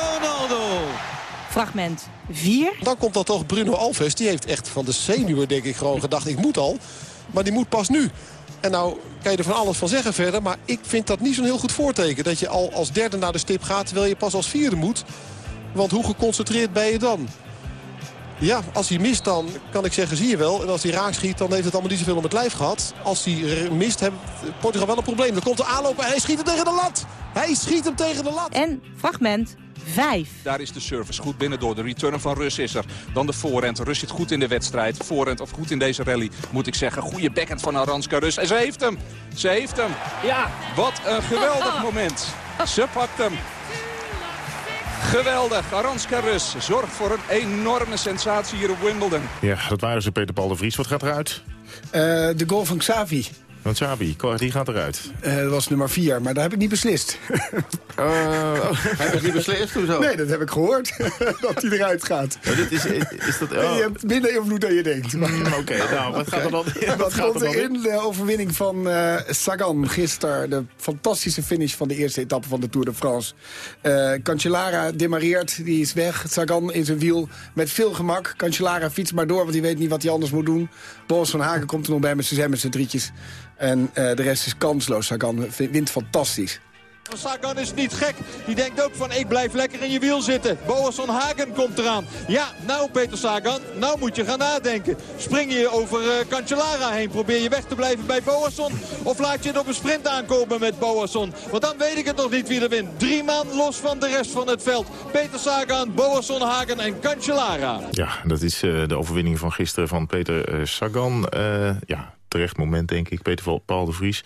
Fragment 4. Dan komt dan toch Bruno Alves. Die heeft echt van de zenuwen denk ik gewoon gedacht. Ik moet al. Maar die moet pas nu. En nou kan je er van alles van zeggen verder. Maar ik vind dat niet zo'n heel goed voorteken. Dat je al als derde naar de stip gaat. Terwijl je pas als vierde moet. Want hoe geconcentreerd ben je dan? Ja, als hij mist dan kan ik zeggen zie je wel. En als hij raak schiet dan heeft het allemaal niet zoveel om het lijf gehad. Als hij mist heeft Portugal wel een probleem. Dan komt de aanloop en hij schiet hem tegen de lat. Hij schiet hem tegen de lat. En fragment 5. Daar is de service goed binnen door. De return van Rus is er. Dan de voorhand. Rus zit goed in de wedstrijd. Voorhand of goed in deze rally moet ik zeggen. Goede backhand van Aranska Rus. En ze heeft hem. Ze heeft hem. Ja, wat een geweldig moment. Ze pakt hem. Geweldig. Aranska Rus zorgt voor een enorme sensatie hier op Wimbledon. Ja, dat waren ze, Peter Paul de Vries. Wat gaat eruit? Eh, de goal van Xavi. Want Xavi, die gaat eruit. Eh, dat was nummer 4, maar daar heb ik niet beslist. Heb je niet beslist? Hoezo? Nee, dat heb ik gehoord. dat hij eruit gaat. dit is, is dat, je hebt minder invloed dan je denkt. Oké, nou, wat gaat er dan, Wat wat gaat komt er dan in? in de overwinning van eh, Sagan gisteren? De fantastische finish van de eerste etappe van de Tour de France. Eh Cancellara demareert, die is weg. Sagan in zijn wiel met veel gemak. Cancellara fietst maar door, want hij weet niet wat hij anders moet doen. Boris van Hagen komt er nog bij met z'n met drietjes. En eh, de rest is kansloos. Sagan wint fantastisch. Sagan is niet gek. Die denkt ook van ik blijf lekker in je wiel zitten. Boas van Hagen komt eraan. Ja, nou Peter Sagan, nou moet je gaan nadenken. Spring je over eh, Cancellara heen. Probeer je weg te blijven bij Boasson. Of laat je het op een sprint aankomen met Boasson. Want dan weet ik het nog niet wie er wint. Drie man los van de rest van het veld. Peter Sagan, Boasson, Hagen en Cancellara. Ja, dat is eh, de overwinning van gisteren van Peter Sagan. Eh, ja, terecht moment, denk ik. Peter Paul de Vries.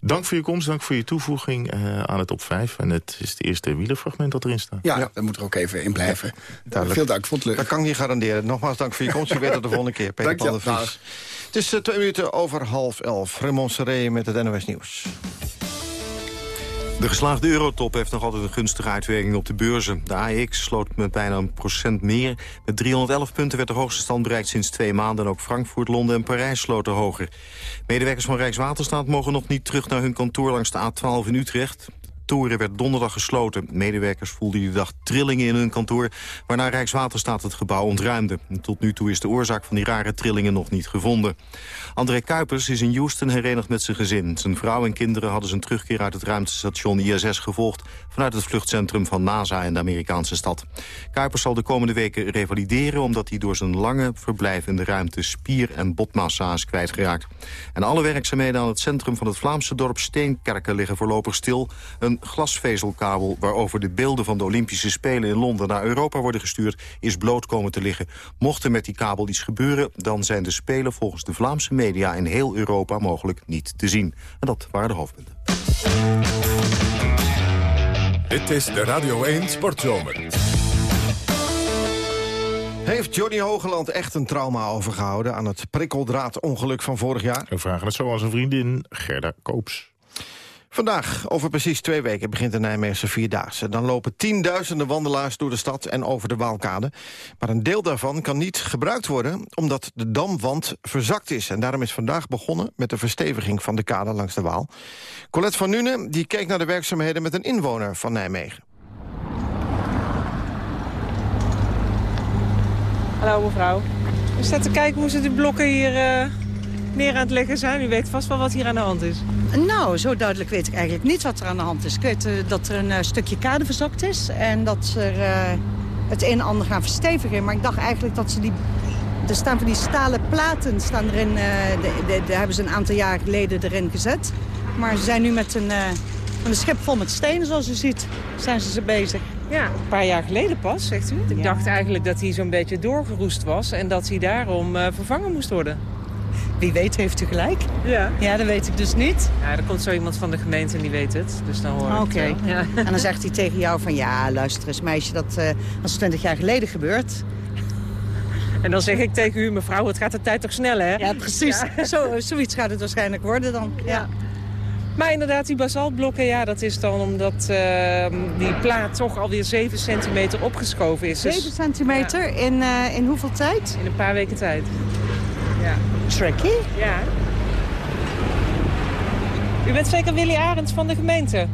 Dank voor je komst, dank voor je toevoeging eh, aan het top 5. En het is het eerste wielerfragment dat erin staat. Ja, daar moet er ook even in blijven. Veel dank, vond het leuk. Dat kan ik niet garanderen. Nogmaals dank voor je komst. Je weet het de volgende keer. Peter Dank je. Paul de Vries. Het is eh, twee minuten over half elf. Raymond Serré met het NOS Nieuws. De geslaagde eurotop heeft nog altijd een gunstige uitwerking op de beurzen. De AEX sloot met bijna een procent meer. Met 311 punten werd de hoogste stand bereikt sinds twee maanden. En ook Frankfurt, Londen en Parijs sloten hoger. Medewerkers van Rijkswaterstaat mogen nog niet terug naar hun kantoor langs de A12 in Utrecht. De toren werd donderdag gesloten. Medewerkers voelden die dag trillingen in hun kantoor... waarna Rijkswaterstaat het gebouw ontruimde. Tot nu toe is de oorzaak van die rare trillingen nog niet gevonden. André Kuipers is in Houston herenigd met zijn gezin. Zijn vrouw en kinderen hadden zijn terugkeer uit het ruimtestation ISS gevolgd... vanuit het vluchtcentrum van NASA in de Amerikaanse stad. Kuipers zal de komende weken revalideren... omdat hij door zijn lange verblijf in de ruimte spier- en botmassa is kwijtgeraakt. En alle werkzaamheden aan het centrum van het Vlaamse dorp Steenkerken liggen voorlopig stil. Een glasvezelkabel waarover de beelden van de Olympische Spelen in Londen naar Europa worden gestuurd, is bloot komen te liggen. Mocht er met die kabel iets gebeuren, dan zijn de Spelen volgens de Vlaamse media in heel Europa mogelijk niet te zien. En dat waren de hoofdpunten. Dit is de Radio 1 Sportzomer. Heeft Johnny Hogeland echt een trauma overgehouden... aan het prikkeldraadongeluk van vorig jaar? We vragen het zo aan zijn vriendin Gerda Koops. Vandaag, over precies twee weken, begint de Nijmeegse Vierdaagse. Dan lopen tienduizenden wandelaars door de stad en over de Waalkade. Maar een deel daarvan kan niet gebruikt worden... omdat de damwand verzakt is. En daarom is vandaag begonnen met de versteviging van de kade langs de Waal. Colette van Nuenen die keek naar de werkzaamheden met een inwoner van Nijmegen. Hallo mevrouw. U staat te kijken hoe ze die blokken hier eh, neer aan het leggen zijn? U weet vast wel wat hier aan de hand is. Nou, zo duidelijk weet ik eigenlijk niet wat er aan de hand is. Ik weet eh, dat er een eh, stukje kade verzakt is en dat ze er, eh, het een en ander gaan verstevigen. Maar ik dacht eigenlijk dat ze die... Er staan van die stalen platen, staan erin, de, de, de hebben ze een aantal jaar geleden erin gezet. Maar ze zijn nu met een, een schip vol met stenen, zoals u ziet, zijn ze ze bezig. Ja, een paar jaar geleden pas, zegt u. Ik dacht eigenlijk dat hij zo'n beetje doorgeroest was... en dat hij daarom vervangen moest worden. Wie weet heeft u gelijk. Ja. Ja, dat weet ik dus niet. Ja, er komt zo iemand van de gemeente en die weet het. Dus dan hoor ik Oké. het. Ja. En dan zegt hij tegen jou van... ja, luister eens meisje, dat eh als 20 jaar geleden gebeurt... En dan zeg ik tegen u, mevrouw, het gaat de tijd toch snel, hè? Ja, precies. Zo, zoiets gaat het waarschijnlijk worden dan. Ja. Maar inderdaad, die basaltblokken, ja, dat is dan omdat eh, die plaat toch alweer 7 centimeter opgeschoven is. Dus- 7 centimeter in, eh, in hoeveel tijd? In een paar weken tijd. Ja. Tricky. Ja. U bent zeker Willy Arends van de gemeente?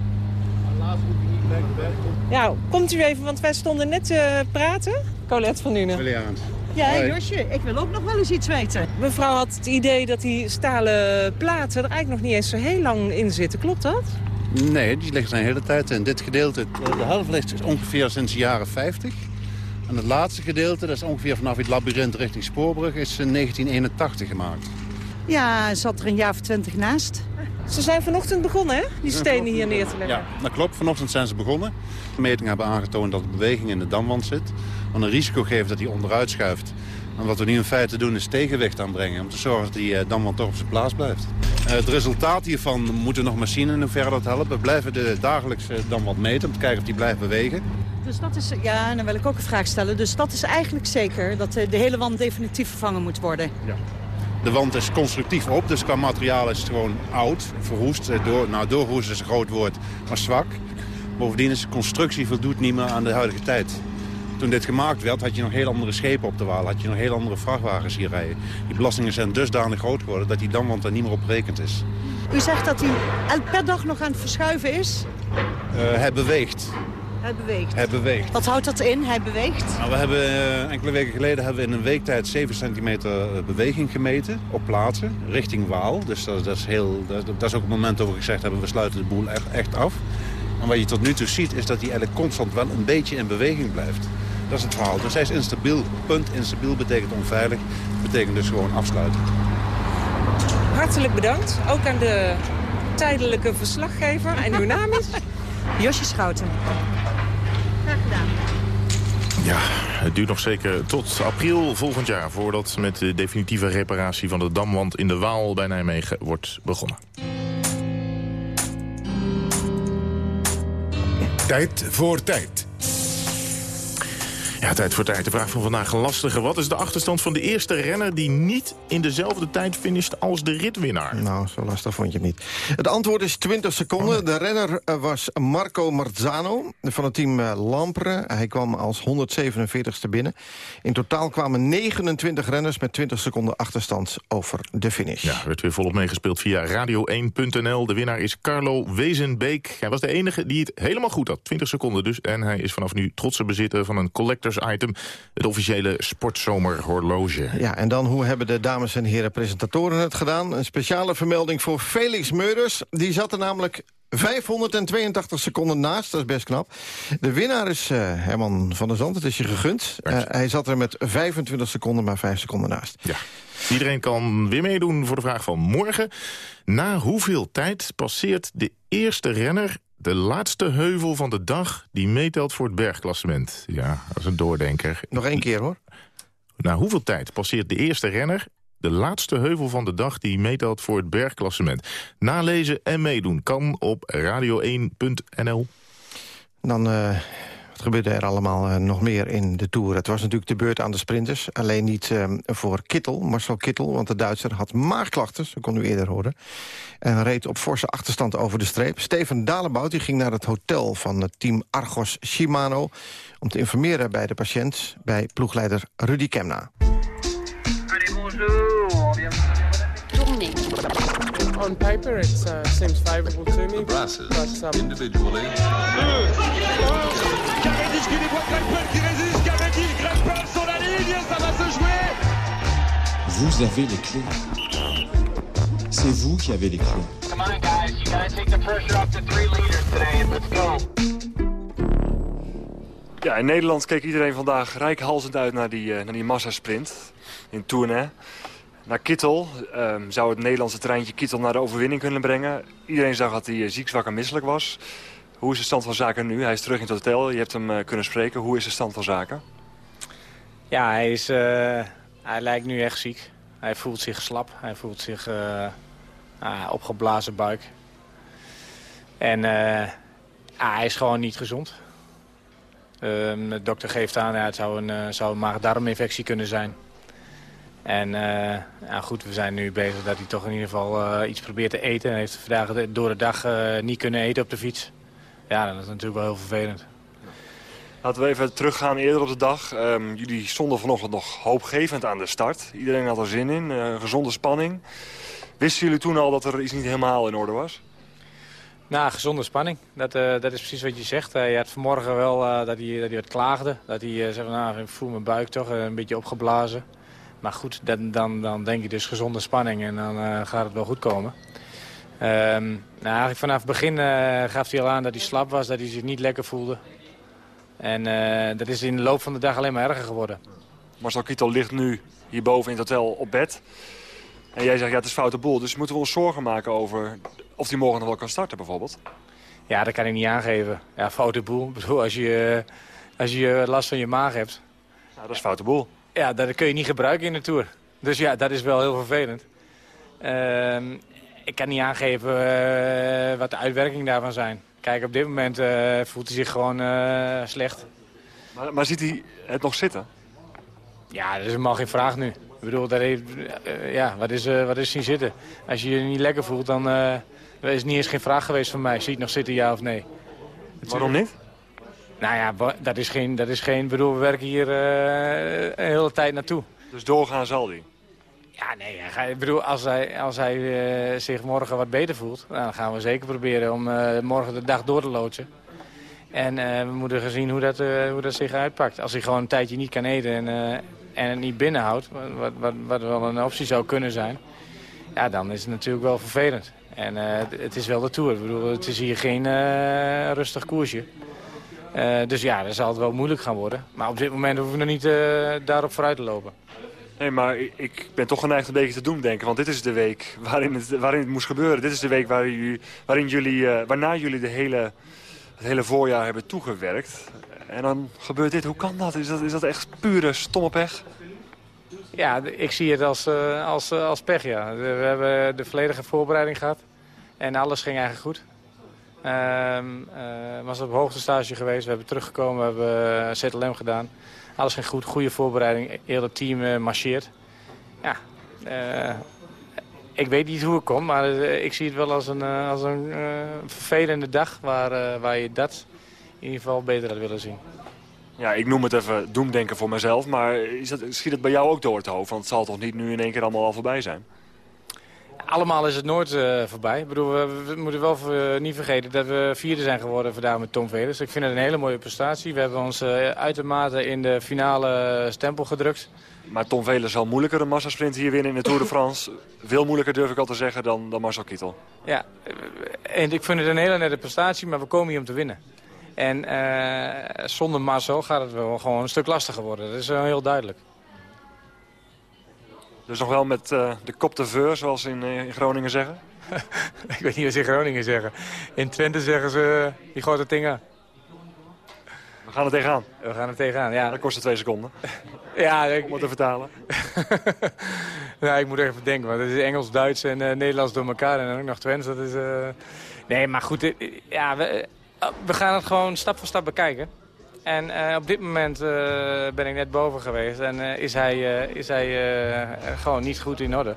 Ja, komt u even, want wij stonden net te praten. Colette van Nuenen. Willy Arends. Ja. Josje, ik wil ook nog wel eens iets weten. Mevrouw had het idee dat die stalen platen er eigenlijk nog niet eens zo heel lang in zitten. Klopt dat? Nee, die ligt er een hele tijd in. Dit gedeelte, de de helft ligt ongeveer sinds de jaren 50. En het laatste gedeelte, dat is ongeveer vanaf het labyrint richting Spoorbrug, is in 1981 gemaakt. Ja, zat er een jaar of twintig naast. Ze zijn vanochtend begonnen, hè? Die stenen hier neer te leggen. Ja, dat klopt. Vanochtend zijn ze begonnen. De metingen hebben aangetoond dat er beweging in de damwand zit. Wat een risico geeft dat hij onderuit schuift. En wat we nu in feite doen is tegenwicht aanbrengen... om te zorgen dat die eh, damwand toch op zijn plaats blijft. Eh, het resultaat hiervan moeten we nog maar zien in hoeverre dat helpt. We blijven de dagelijkse damwand meten om te kijken of die blijft bewegen. Dus dat is, ja, en dan wil ik ook een vraag stellen. Dus dat is eigenlijk zeker dat de, hele wand definitief vervangen moet worden. Ja. De wand is constructief op, dus qua materiaal is het gewoon oud, verroest. Eh, Door, nou, doorgeroest is een groot woord, maar zwak. Bovendien is de constructie voldoet niet meer aan de huidige tijd. Toen dit gemaakt werd, had je nog heel andere schepen op de Waal. Had je nog heel andere vrachtwagens hier rijden. Die belastingen zijn dusdanig groot geworden dat die damwand daar niet meer op berekend is. U zegt dat hij per dag nog aan het verschuiven is. Eh hij beweegt. Hij beweegt. Hij beweegt. Wat houdt dat in? Hij beweegt? Nou, we hebben, eh, enkele weken geleden hebben we in een week tijd 7 centimeter eh, beweging gemeten op plaatsen richting Waal. Dus dat, dat is, heel, dat, dat is ook het moment dat we gezegd hebben we sluiten de boel echt, echt af. En wat je tot nu toe ziet is dat hij eigenlijk constant wel een beetje in beweging blijft. Dat is het verhaal. Dus hij is instabiel. Punt instabiel betekent onveilig. Betekent dus gewoon afsluiten. Hartelijk bedankt. Ook aan de tijdelijke verslaggever. En uw naam is? Josje Schouten. Ja, het duurt nog zeker tot april volgend jaar... voordat met de definitieve reparatie van de damwand in de Waal bij Nijmegen wordt begonnen. Tijd voor tijd. Ja, tijd voor tijd. De vraag van vandaag een lastige. Wat is de achterstand van de eerste renner die niet in dezelfde tijd finisht als de ritwinnaar? Nou, zo lastig vond je het niet. Het antwoord is 20 seconden. De renner eh, was Marco Marzano van het team eh, Lampre. Hij kwam als 147ste binnen. In totaal kwamen 29 renners met 20 seconden achterstand over de finish. Ja, werd weer volop meegespeeld via radio1.nl. De winnaar is Carlo Wezenbeek. Hij was de enige die het helemaal goed had. 20 seconden dus. En hij is vanaf nu trotse bezitter van een collectors item. Het officiële sportzomerhorloge. Ja, en dan hoe hebben de dames en heren presentatoren het gedaan? Een speciale vermelding voor Felix Meurders. Die zat er namelijk 582 seconden naast, dat is best knap. De winnaar is eh, Herman van der Zand, het is je gegund. Eh, hij zat er met 25 seconden, maar 5 seconden naast. Ja. Iedereen kan weer meedoen voor de vraag van morgen. Na hoeveel tijd passeert de eerste renner de laatste heuvel van de dag... die meetelt voor het bergklassement? Ja, dat is een doordenker. Nog één keer, hoor. Na hoeveel tijd passeert de eerste renner de laatste heuvel van de dag die meetelt voor het bergklassement? Nalezen en meedoen kan op radio1.nl. Dan, eh, wat gebeurde er allemaal eh, nog meer in de Tour? Het was natuurlijk de beurt aan de sprinters. Alleen niet eh, voor Kittel, Marcel Kittel, want de Duitser had maagklachten. Dat kon u eerder horen. En reed op forse achterstand over de streep. Steven Dalebout die ging naar het hotel van het team Argos Shimano... om te informeren bij de patiënt bij ploegleider Rudy Kemna. On paper, it uh, seems favourable to me. brasses, but, um, individually. Cavendish qui dévoile Greipel, qui résiste, Cavendish, Greipel sur la ligne, ça va se jouer Vous avez les clés. c'est vous qui avez les clés. Come on, guys. You gotta take the pressure off the three leaders today. Let's go. Ja, in Nederland keek iedereen vandaag rijkhalsend uit naar die, uh, naar die massasprint in Tournai. Naar Kittel um, zou het Nederlandse treintje Kittel naar de overwinning kunnen brengen. Iedereen zag dat hij uh, ziek, zwak en misselijk was. Hoe is de stand van zaken nu? Hij is terug in het hotel, je hebt hem uh, kunnen spreken. Hoe is de stand van zaken? Ja, hij, is, hij lijkt nu echt ziek. Hij voelt zich slap, hij voelt zich opgeblazen buik. En hij is gewoon niet gezond. Um, de dokter geeft aan, ja, het zou een, zou een maag-darminfectie kunnen zijn. En ja, goed, we zijn nu bezig dat hij toch in ieder geval iets probeert te eten. Hij heeft vandaag door de dag niet kunnen eten op de fiets. Ja, dat is natuurlijk wel heel vervelend. Laten we even teruggaan eerder op de dag. Um, jullie stonden vanochtend nog hoopgevend aan de start. Iedereen had er zin in, gezonde spanning. Wisten jullie toen al dat er iets niet helemaal in orde was? Nou, gezonde spanning. Dat, uh, dat is precies wat je zegt. Uh, je had vanmorgen wel dat, hij, dat hij wat klaagde. Dat hij zei, nou, ik voel mijn buik toch een beetje opgeblazen. Maar goed, dan, dan, dan denk je dus gezonde spanning en dan gaat het wel goed komen. Um, nou, eigenlijk vanaf het begin gaf hij al aan dat hij slap was, dat hij zich niet lekker voelde. En dat is in de loop van de dag alleen maar erger geworden. Marcel Kito ligt nu hierboven in het hotel op bed. En jij zegt, ja, het is foute boel. Dus moeten we ons zorgen maken over of hij morgen nog wel kan starten bijvoorbeeld? Ja, dat kan ik niet aangeven. Ja, foute boel. Ik bedoel, als je, als je last van je maag hebt... Nou, dat is foute boel. Ja, dat kun je niet gebruiken in de Tour. Dus ja, dat is wel heel vervelend. Uh, ik kan niet aangeven uh, wat de uitwerkingen daarvan zijn. Kijk, op dit moment uh, voelt hij zich gewoon uh, slecht. Maar, maar ziet hij het nog zitten? Ja, dat is helemaal geen vraag nu. Ik bedoel, heeft, ja, wat is, wat is zien zitten? Als je je niet lekker voelt, dan is niet eens geen vraag geweest van mij. Zie je nog zitten, ja of nee? Waarom niet? Nou ja, dat is geen... Dat is geen bedoel, we werken hier een hele tijd naartoe. Dus doorgaan zal die? Ja, nee. Ik bedoel, als hij, als hij uh, zich morgen wat beter voelt... Dan gaan we zeker proberen om uh, morgen de dag door te loodsen. En we moeten gaan zien hoe dat, hoe dat zich uitpakt. Als hij gewoon een tijdje niet kan eten en, en het niet binnenhoudt... Wat, wat, wat wel een optie zou kunnen zijn... Ja, dan is het natuurlijk wel vervelend. En het is wel de Tour. Ik bedoel, het is hier geen rustig koersje. Dus ja, dat zal het wel moeilijk gaan worden. Maar op dit moment hoeven we nog niet daarop vooruit te lopen. Nee, maar ik ben toch geneigd een beetje te doen denken. Want dit is de week waarin het, waarin het moest gebeuren. Dit is de week waarin jullie, waarin jullie, waarna jullie de hele, het hele voorjaar hebben toegewerkt. En dan gebeurt dit. Hoe kan dat? Is dat, is dat echt pure stomme pech? Ja, ik zie het als, uh, als, uh, als pech, ja. We hebben de volledige voorbereiding gehad. En alles ging eigenlijk goed. Um, was op hoogtestage geweest. We hebben teruggekomen, we hebben ZLM gedaan. Alles ging goed, goede voorbereiding. Heel het team marcheert. Ja, ik weet niet hoe het komt, maar ik zie het wel als een, als een vervelende dag... Waar, waar je dat in ieder geval beter had willen zien. Ja, ik noem het even doemdenken voor mezelf. Maar is dat, schiet het bij jou ook door het hoofd? Want het zal toch niet nu in één keer allemaal al voorbij zijn? Allemaal is het nooit uh, voorbij. Ik bedoel, we, we moeten wel uh, niet vergeten dat we vierde zijn geworden vandaag met Tom Velers. Ik vind het een hele mooie prestatie. We hebben ons uh, uitermate in de finale stempel gedrukt. Maar Tom Velers zal moeilijker een massasprint hier winnen in de Tour de France. Veel moeilijker durf ik al te zeggen dan, dan Marcel Kittel. Ja, en ik vind het een hele nette prestatie, maar we komen hier om te winnen. En zonder Marcel gaat het wel gewoon een stuk lastiger worden. Dat is heel duidelijk. Dus nog wel met uh, de kop de veur, zoals in, in Groningen zeggen? ik weet niet wat ze in Groningen zeggen. In Twente zeggen ze, die gooit het ding aan. We gaan er tegenaan. We gaan er tegenaan, ja. Dat kost twee seconden. ja, ik... Om het te vertalen. nou, ik moet even denken, want het is Engels, Duits en Nederlands door elkaar. En dan ook nog Twents, dat is... Nee, maar goed, ja, we, we gaan het gewoon stap voor stap bekijken. En uh, op dit moment uh, ben ik net boven geweest en uh, is hij, is hij gewoon niet goed in orde.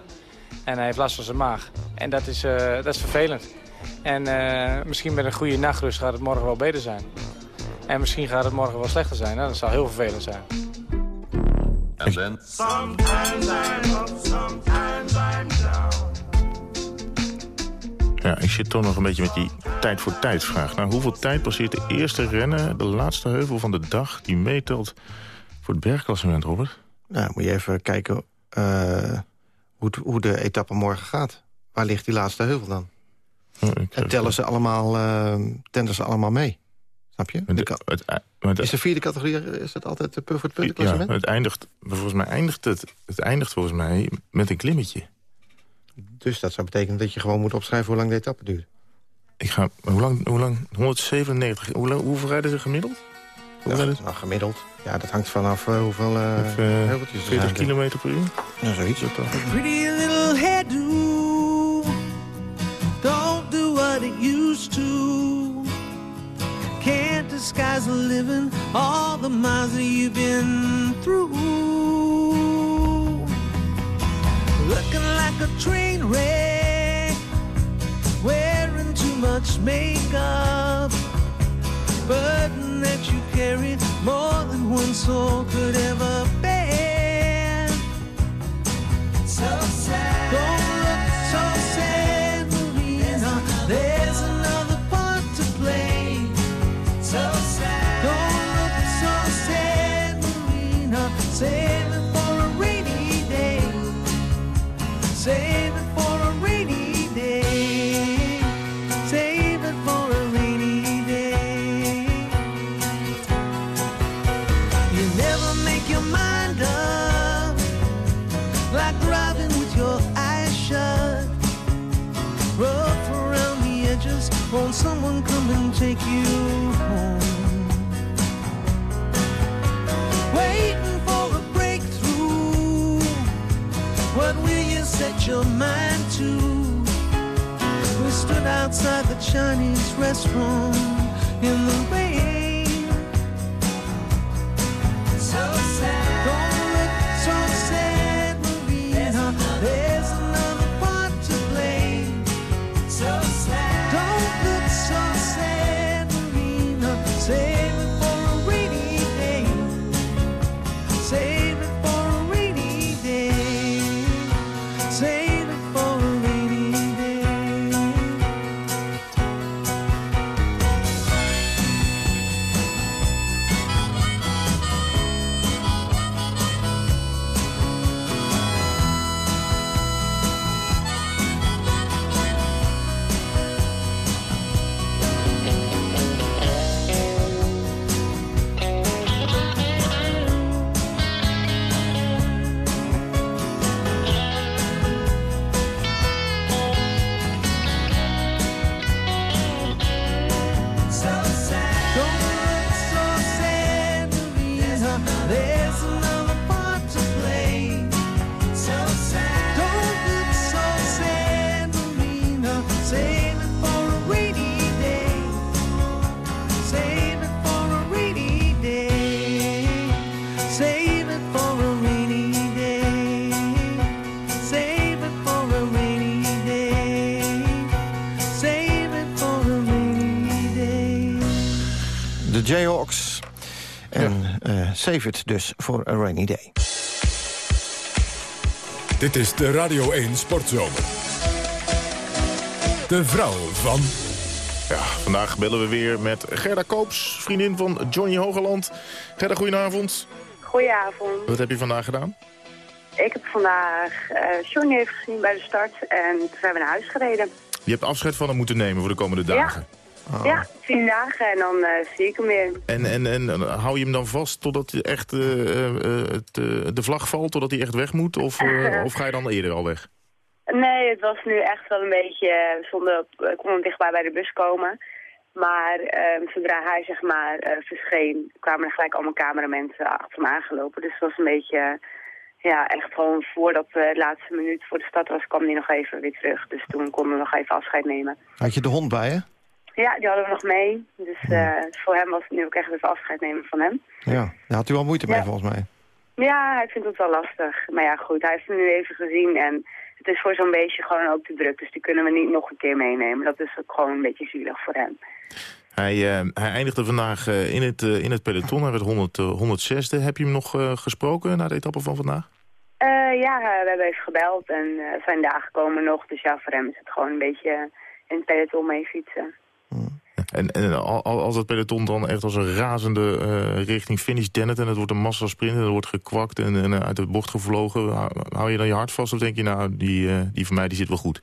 En hij heeft last van zijn maag. En dat is, dat is vervelend. En misschien met een goede nachtrust gaat het morgen wel beter zijn. En misschien gaat het morgen wel slechter zijn. Nou, dat zal heel vervelend zijn. Then... Sometimes I'm up, sometimes I'm down. Ja, ik zit toch nog een beetje met die tijd voor tijdsvraag. Nou, hoeveel tijd passeert de eerste renner, de laatste heuvel van de dag... die meetelt voor het bergklassement, Robert? Nou, moet je even kijken uh, hoe, hoe, de etappe morgen gaat. waar ligt die laatste heuvel dan? Oh, en tellen ze allemaal, uh, tellen ze allemaal mee. Snap je? Het, het, het, is de vierde categorie is het altijd de voor het puntenklassement? Ja, het eindigt, volgens mij eindigt het, het eindigt volgens mij met een klimmetje. Dus dat zou betekenen dat je gewoon moet opschrijven hoe lang de etappe duurt. Ik ga, hoe lang, hoe lang 197, hoe lang, hoeveel rijden ze gemiddeld? Ja, nou, gemiddeld. Ja, dat hangt vanaf uh, hoeveel uh, of, uh, 40 kilometer per uur? Ja, zoiets. Dat dan. Pretty little hairdo Don't do what it used to Can't disguise the living All the miles that you've been through like a train wreck Wearing too much makeup. Burden that you carry More than one soul could ever bear. So sad. Don't preso save it dus voor a rainy day. Dit is de Radio 1 Sportzomer. De vrouw van... Ja, vandaag bellen we weer met Gerda Koops, vriendin van Johnny Hogeland. Gerda, goedenavond. Goedenavond. Wat heb je vandaag gedaan? Ik heb vandaag uh, Johnny even gezien bij de start en toen zijn we naar huis gereden. Je hebt afscheid van hem moeten nemen voor de komende dagen. Ja, ja tien dagen en dan uh, zie ik hem weer. En, en, en hou je hem dan vast totdat hij echt, uh, het, de vlag valt, totdat hij echt weg moet? Of, of ga je dan eerder al weg? Nee, het was nu echt wel een beetje... We stonden op, ik kon dichtbij bij de bus komen. Maar uh, zodra hij zeg maar uh, verscheen, kwamen er gelijk allemaal cameramensen achter me aangelopen. Dus het was een beetje, ja, echt gewoon voordat de laatste minuut voor de stad was, kwam hij nog even weer terug. Dus toen konden we nog even afscheid nemen. Had je de hond bij je? Ja, die hadden we nog mee. Dus uh, voor hem was het nu ook echt even afscheid nemen van hem. Ja, daar had u wel moeite mee volgens mij. Ja, hij vindt het wel lastig. Maar ja, goed, hij heeft hem nu even gezien en het is voor zo'n beestje gewoon ook te druk. Dus die kunnen we niet nog een keer meenemen. Dat is ook gewoon een beetje zielig voor hem. Hij, uh, hij eindigde vandaag uh, in, het, in het peloton. Hij werd 100, 106e. Heb je hem nog gesproken na de etappe van vandaag? ja, we hebben even gebeld en zijn dagen komen nog. Dus ja, voor hem is het gewoon een beetje in het peloton mee fietsen. En, en als het peloton dan echt als een razende uh, richting finish dennert... en het wordt een massasprint en er wordt gekwakt en, en, uit de bocht gevlogen... hou je dan je hart vast of denk je, nou, die, uh, die van mij die zit wel goed?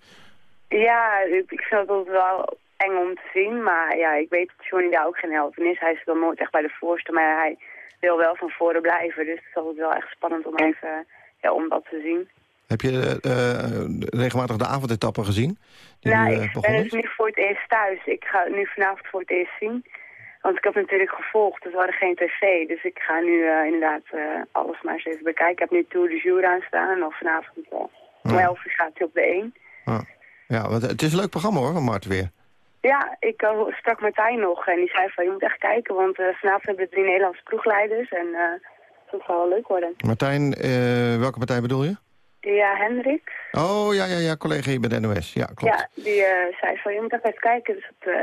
Ja, ik ik vind het altijd wel eng om te zien. Maar ja, ik weet dat Johnny daar ook geen held in is. Hij is dan nooit echt bij de voorste, maar hij wil wel van voren blijven. Dus het is altijd wel echt spannend om even ja, om dat te zien. Heb je eh, regelmatig de avondetappen gezien? Nou, nu, eh, ik ben dus nu voor het eerst thuis. Ik ga het nu vanavond voor het eerst zien. Want ik heb natuurlijk gevolgd, dus we hadden geen tv. Dus ik ga nu eh, inderdaad eh, alles maar eens even bekijken. Ik heb nu Tour de Jour aanstaan en dan vanavond eh, om 11 uur gaat hij op de 1. Ja, want het is een leuk programma hoor, van Mart weer. Ja, ik eh, sprak Martijn nog en die zei van je moet echt kijken, want eh, vanavond hebben we drie Nederlandse ploegleiders en eh dat zal wel leuk worden. Martijn, eh, welke partij bedoel je? Ja, Hendrik, Oh, ja, ja, ja, collega hier bij de NOS. Ja, klopt. ja, die eh, zei van je moet even kijken, dus dat eh,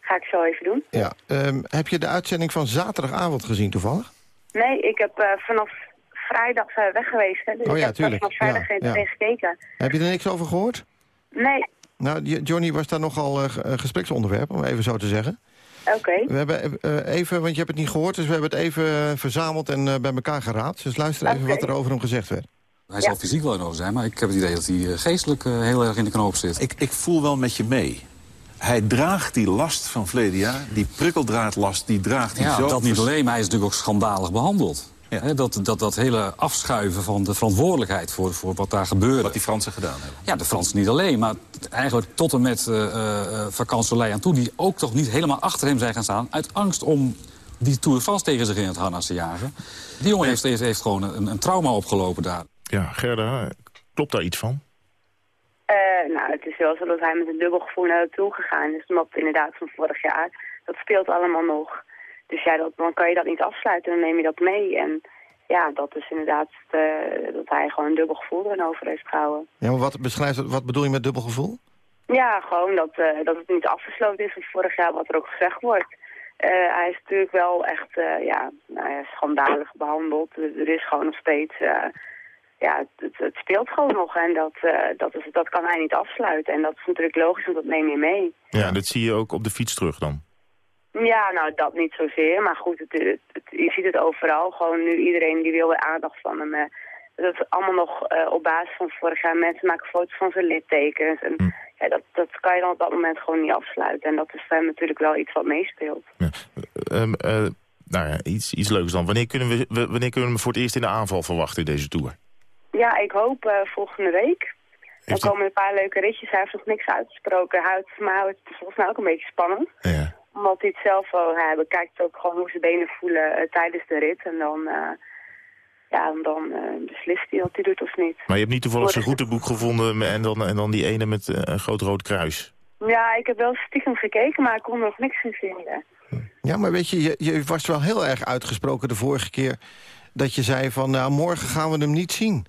ga ik zo even doen. Ja. Ehm, heb je de uitzending van zaterdagavond gezien toevallig? Nee, ik heb eh, vanaf vrijdag weg geweest, hè, dus Oh ik ja, heb tuurlijk. vanaf vrijdag Ja, ja. gekeken. Heb je er niks over gehoord? Nee, Nou, Johnny was daar nogal ge- gespreksonderwerp, om even zo te zeggen. oké. We hebben even, want je hebt het niet gehoord, dus we hebben het even verzameld en bij elkaar geraapt. Dus luister even wat er over hem gezegd werd. Hij zal fysiek wel in orde zijn, maar ik heb het idee dat hij eh, geestelijk eh, heel erg in de knoop zit. Ik, ik voel wel met je mee. Hij draagt die last van verleden jaar, die prikkeldraadlast, die draagt hij Ja, zo... dat niet alleen, maar hij is natuurlijk ook schandalig behandeld. Hè, dat, dat, dat hele afschuiven van de verantwoordelijkheid voor, voor wat daar gebeurde. Wat die Fransen gedaan hebben. Ja, de Fransen niet alleen, maar eigenlijk tot en met uh, uh, aan toe... die ook toch niet helemaal achter hem zijn gaan staan... uit angst om die Tour de France tegen zich in het harnas te jagen. Die jongen heeft, heeft, heeft gewoon een, een trauma opgelopen daar. Ja, Gerda, klopt daar iets van? Eh, nou, het is wel zo dat hij met een dubbel gevoel naar naartoe gegaan is. Omdat inderdaad van vorig jaar, dat speelt allemaal nog. Dus ja, dat, dan kan je dat niet afsluiten, dan neem je dat mee. En ja, dat is inderdaad uh, dat hij gewoon een dubbel gevoel erin over heeft gehouden. Ja, maar wat, beschrijft, wat bedoel je met dubbel gevoel? Ja, gewoon dat, uh, dat het niet afgesloten is van vorig jaar wat er ook gezegd wordt. Uh, hij is natuurlijk wel echt ja, nou ja, schandalig behandeld. Er is gewoon nog steeds ja, het, het, speelt gewoon nog en dat, uh, dat, is, dat kan hij niet afsluiten. En dat is natuurlijk logisch, want dat neem je mee. Ja, dat zie je ook op de fiets terug dan? Ja, nou dat niet zozeer, maar goed, het, het, je ziet het overal. Gewoon nu iedereen die wil weer aandacht van hem. Uh, dat is allemaal nog uh, op basis van vorig jaar. Mensen maken foto's van zijn littekens. En hm. ja, dat, dat kan je dan op dat moment gewoon niet afsluiten. En dat is natuurlijk wel iets wat meespeelt. Ja. Um, nou ja, iets, iets leuks dan. Wanneer kunnen, we, wanneer kunnen we hem voor het eerst in de aanval verwachten in deze Tour? Ja, ik hoop uh, volgende week. Dan komen een paar leuke ritjes. Hij heeft nog niks uitgesproken. Hij houdt, maar houdt het volgens mij ook een beetje spannend. Ja. Omdat hij het zelf wel... Hij bekijkt ook gewoon hoe zijn benen voelen uh, tijdens de rit. En dan, uh, ja, dan beslist hij of hij doet of niet. Maar je hebt niet toevallig zijn routeboek gevonden... en dan, en dan die ene met een groot rood kruis? Ja, ik heb wel stiekem gekeken, maar ik kon er nog niks in vinden. Ja, maar weet je, je, je was wel heel erg uitgesproken de vorige keer... dat je zei van, nou, morgen gaan we hem niet zien.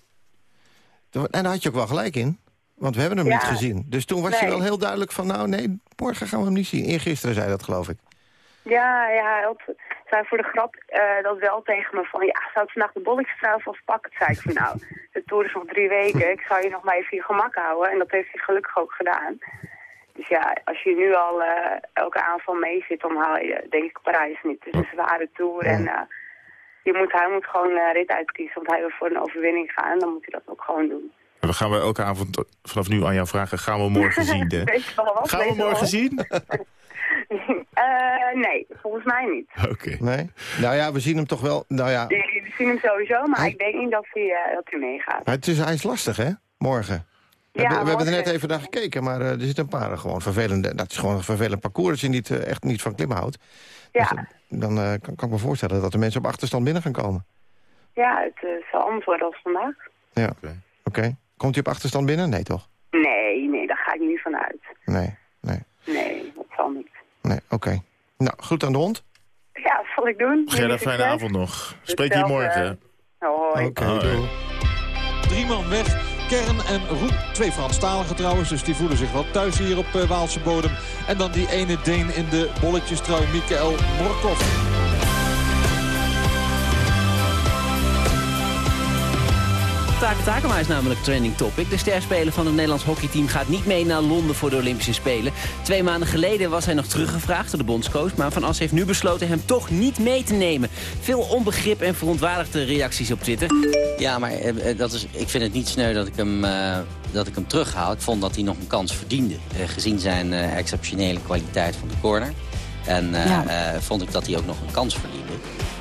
En daar had je ook wel gelijk in. Want we hebben hem Ja. niet gezien. Dus toen was je Nee. wel heel duidelijk van... nou nee, morgen gaan we hem niet zien. Eergisteren zei dat, geloof ik. Ja, ja, hij had, zei voor de grap eh, dat wel tegen me van... ja, zou ik vandaag de bolletjes trouwens vast pakken? Zei ik van nou, de tour is nog drie weken. Ik zou je nog maar even je gemak houden. En dat heeft hij gelukkig ook gedaan. Dus ja, als je nu al eh, elke aanval mee zit, dan haal je denk ik Parijs niet. Het is een zware tour en eh, je moet, hij moet gewoon uh, rit uitkiezen. Want hij wil voor een overwinning gaan dan moet hij dat ook gewoon doen. En we gaan we elke avond vanaf nu aan jou vragen... gaan we morgen zien? Wel? Gaan we wel morgen wat? zien? Eh, nee, volgens mij niet. Oké. Nee? Nou ja, we zien hem toch wel... Nou ja, We zien hem sowieso, maar ik denk niet dat hij, eh, dat hij meegaat. maar het is, hij is lastig, hè? Morgen. We, Ja, hebben, we hebben er net even naar gekeken, maar eh, er zitten een paar gewoon vervelende... Dat is gewoon een vervelend parcours als je niet, eh, echt niet van klimmen houdt. Ja, Dan eh, kan, kan ik me voorstellen dat de mensen op achterstand binnen gaan komen. ja het zal anders worden als vandaag. Ja, oké. Komt hij op achterstand binnen? Nee, toch? Nee, nee, daar ga ik niet van uit. Nee, nee, Nee, dat zal niet. nee, oké. Nou, goed aan de hond. Ja, dat zal ik doen. Gerda, fijne avond nog. Spreek je morgen. Hoi. Oké. Drie man weg. Kern en Roep, twee Franstaligen trouwens, dus die voelen zich wel thuis hier op eh, Waalse bodem. En dan die ene Deen in de bolletjestrui, Mikael Morkov. Take Takema is namelijk trending topic. De sterspeler van het Nederlands hockeyteam gaat niet mee naar Londen voor de Olympische Spelen. Twee maanden geleden was hij nog teruggevraagd door de bondscoach... maar Van As heeft nu besloten hem toch niet mee te nemen. Veel onbegrip en verontwaardigde reacties op Twitter. Ja, maar eh, eh, dat is, ik vind het niet sneu dat ik hem, eh, dat ik hem terughaal. Ik vond dat hij nog een kans verdiende. gezien zijn exceptionele kwaliteit van de corner. En eh, Ja. eh, vond ik dat hij ook nog een kans verdiende.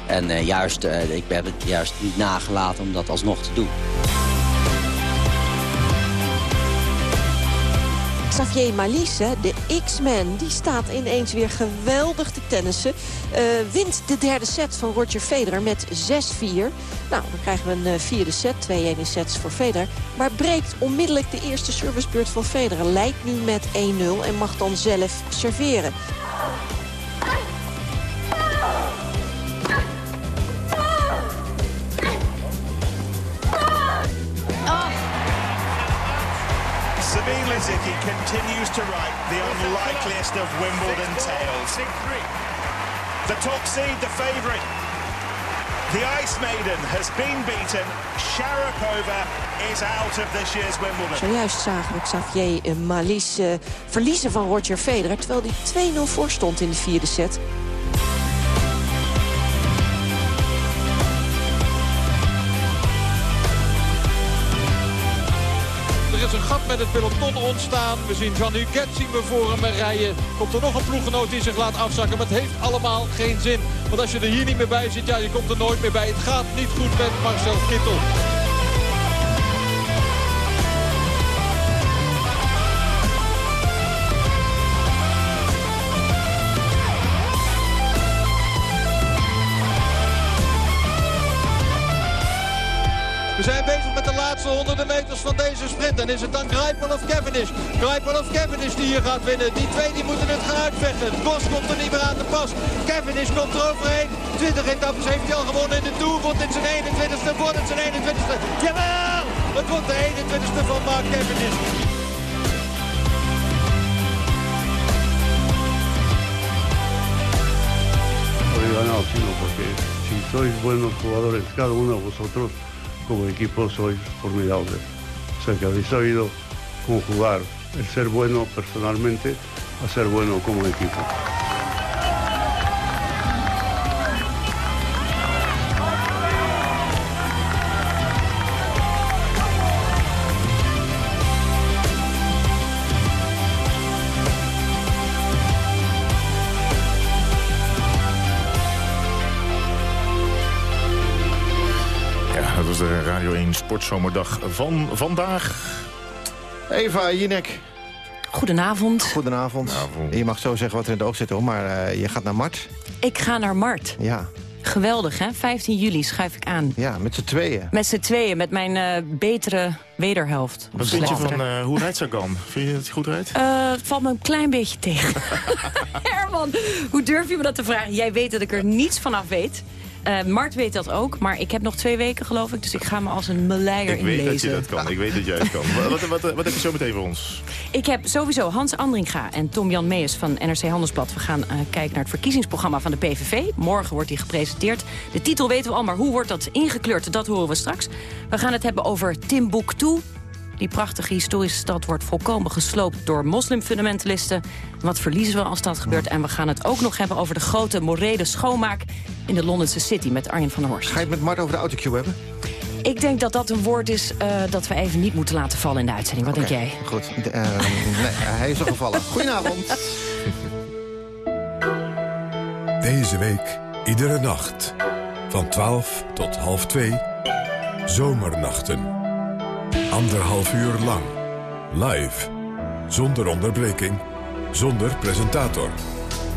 En eh, juist, ik heb het juist niet nagelaten om dat alsnog te doen. Xavier Malisse, de X-Man, die staat ineens weer geweldig te tennissen. Wint de derde set van Roger Federer met 6-4. Nou, dan krijgen we een vierde set, 2-1 in sets voor Federer. Maar breekt onmiddellijk de eerste servicebeurt van Federer. Leidt nu met 1-0 en mag dan zelf serveren. Lisicki continues to write the unlikeliest of Wimbledon tales. The top seed, the favourite, the Ice Maiden, has been beaten. Sharapova is out of this year's Wimbledon. Zojuist zagen we Xavier Malisse eh, verliezen van Roger Federer... terwijl hij 2-0 voor stond in de vierde set. Met het peloton ontstaan. We zien Jean Huguet zien we voor hem rijden. Komt er nog een ploeggenoot die zich laat afzakken. Maar het heeft allemaal geen zin. Want als je er hier niet meer bij zit, ja, je komt er nooit meer bij. Het gaat niet goed met Marcel Kittel. Honderden meters van deze sprint. En is het dan Grijpel of Cavendish? Grijpel of Cavendish die hier gaat winnen. Die twee die moeten het gaan uitvechten. Bos komt er niet meer aan de pas. Cavendish komt er overheen. 20 etappes heeft hij al gewonnen in de Tour. Wordt dit zijn 21ste, wordt het zijn 21ste. Jawel! Het wordt de 21ste van Mark Cavendish. Ganado, sino porque si sois buenos jugadores, cada uno de vosotros como equipo sois formidables. O sea que habéis sabido conjugar el ser bueno personalmente a ser bueno como equipo. Radio 1 Sportzomerdag van vandaag. Eva Jinek. Goedenavond. Goedenavond. Je mag zo zeggen wat er in het oog zit, hoor, maar eh, je gaat naar Mart. Ik ga naar Mart. Ja. Geweldig, hè? 15 juli schuif ik aan. Ja, met z'n tweeën. Met z'n tweeën, met mijn eh, betere wederhelft. Wat vind je van eh, hoe rijdt Sagan? Vind je dat hij goed rijdt? Eh, het valt me een klein beetje tegen. Herman, hoe durf je me dat te vragen? Jij weet dat ik er niets van af weet. Eh, Mart weet dat ook, maar ik heb nog twee weken geloof ik... dus ik ga me als een meleier Ik weet inlezen. dat je dat kan. Ik weet dat jij het kan. Wat, wat, wat, wat heb je zo meteen voor ons? Ik heb sowieso Hans Andringa en Tom-Jan Mees van NRC Handelsblad. We gaan eh, kijken naar het verkiezingsprogramma van de PVV. Morgen wordt die gepresenteerd. De titel weten we al, maar hoe wordt dat ingekleurd? Dat horen we straks. We gaan het hebben over Timbuktu. Die prachtige historische stad wordt volkomen gesloopt door moslimfundamentalisten. Wat verliezen we als dat gebeurt? En we gaan het ook nog hebben over de grote morele schoonmaak in de Londense City met Arjen van der Horst. Ga je het met Mart over de autocue hebben? Ik denk dat dat een woord is eh, dat we even niet moeten laten vallen in de uitzending. Wat denk jij? Goed. De- eh, nee, hij is al gevallen. Goedenavond. Deze week, iedere nacht. Van 12 tot half 2. Zomernachten. Anderhalf uur lang. Live. Zonder onderbreking. Zonder presentator.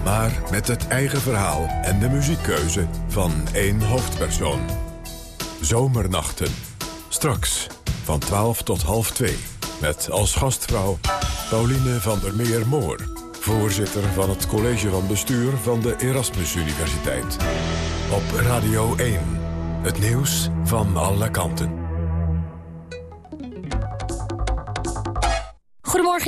Maar met het eigen verhaal en de muziekkeuze van één hoofdpersoon. Zomernachten. Straks van 12 tot half 2. Met als gastvrouw Pauline van der Meer-Moor. Voorzitter van het college van bestuur van de Erasmus Universiteit. Op Radio 1. Het nieuws van alle kanten.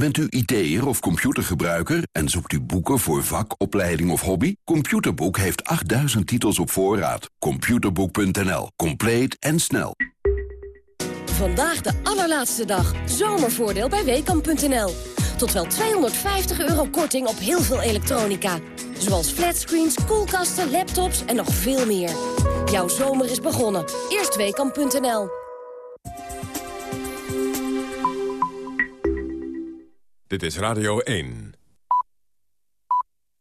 Bent u IT'er of computergebruiker en zoekt u boeken voor vak, opleiding of hobby? Computerboek heeft 8000 titels op voorraad. Computerboek.nl. Compleet en snel. Vandaag de allerlaatste dag. Zomervoordeel bij Weekamp.nl. Tot wel 250 euro korting op heel veel elektronica. Zoals flatscreens, koelkasten, laptops en nog veel meer. Jouw zomer is begonnen. Eerst Dit is Radio 1.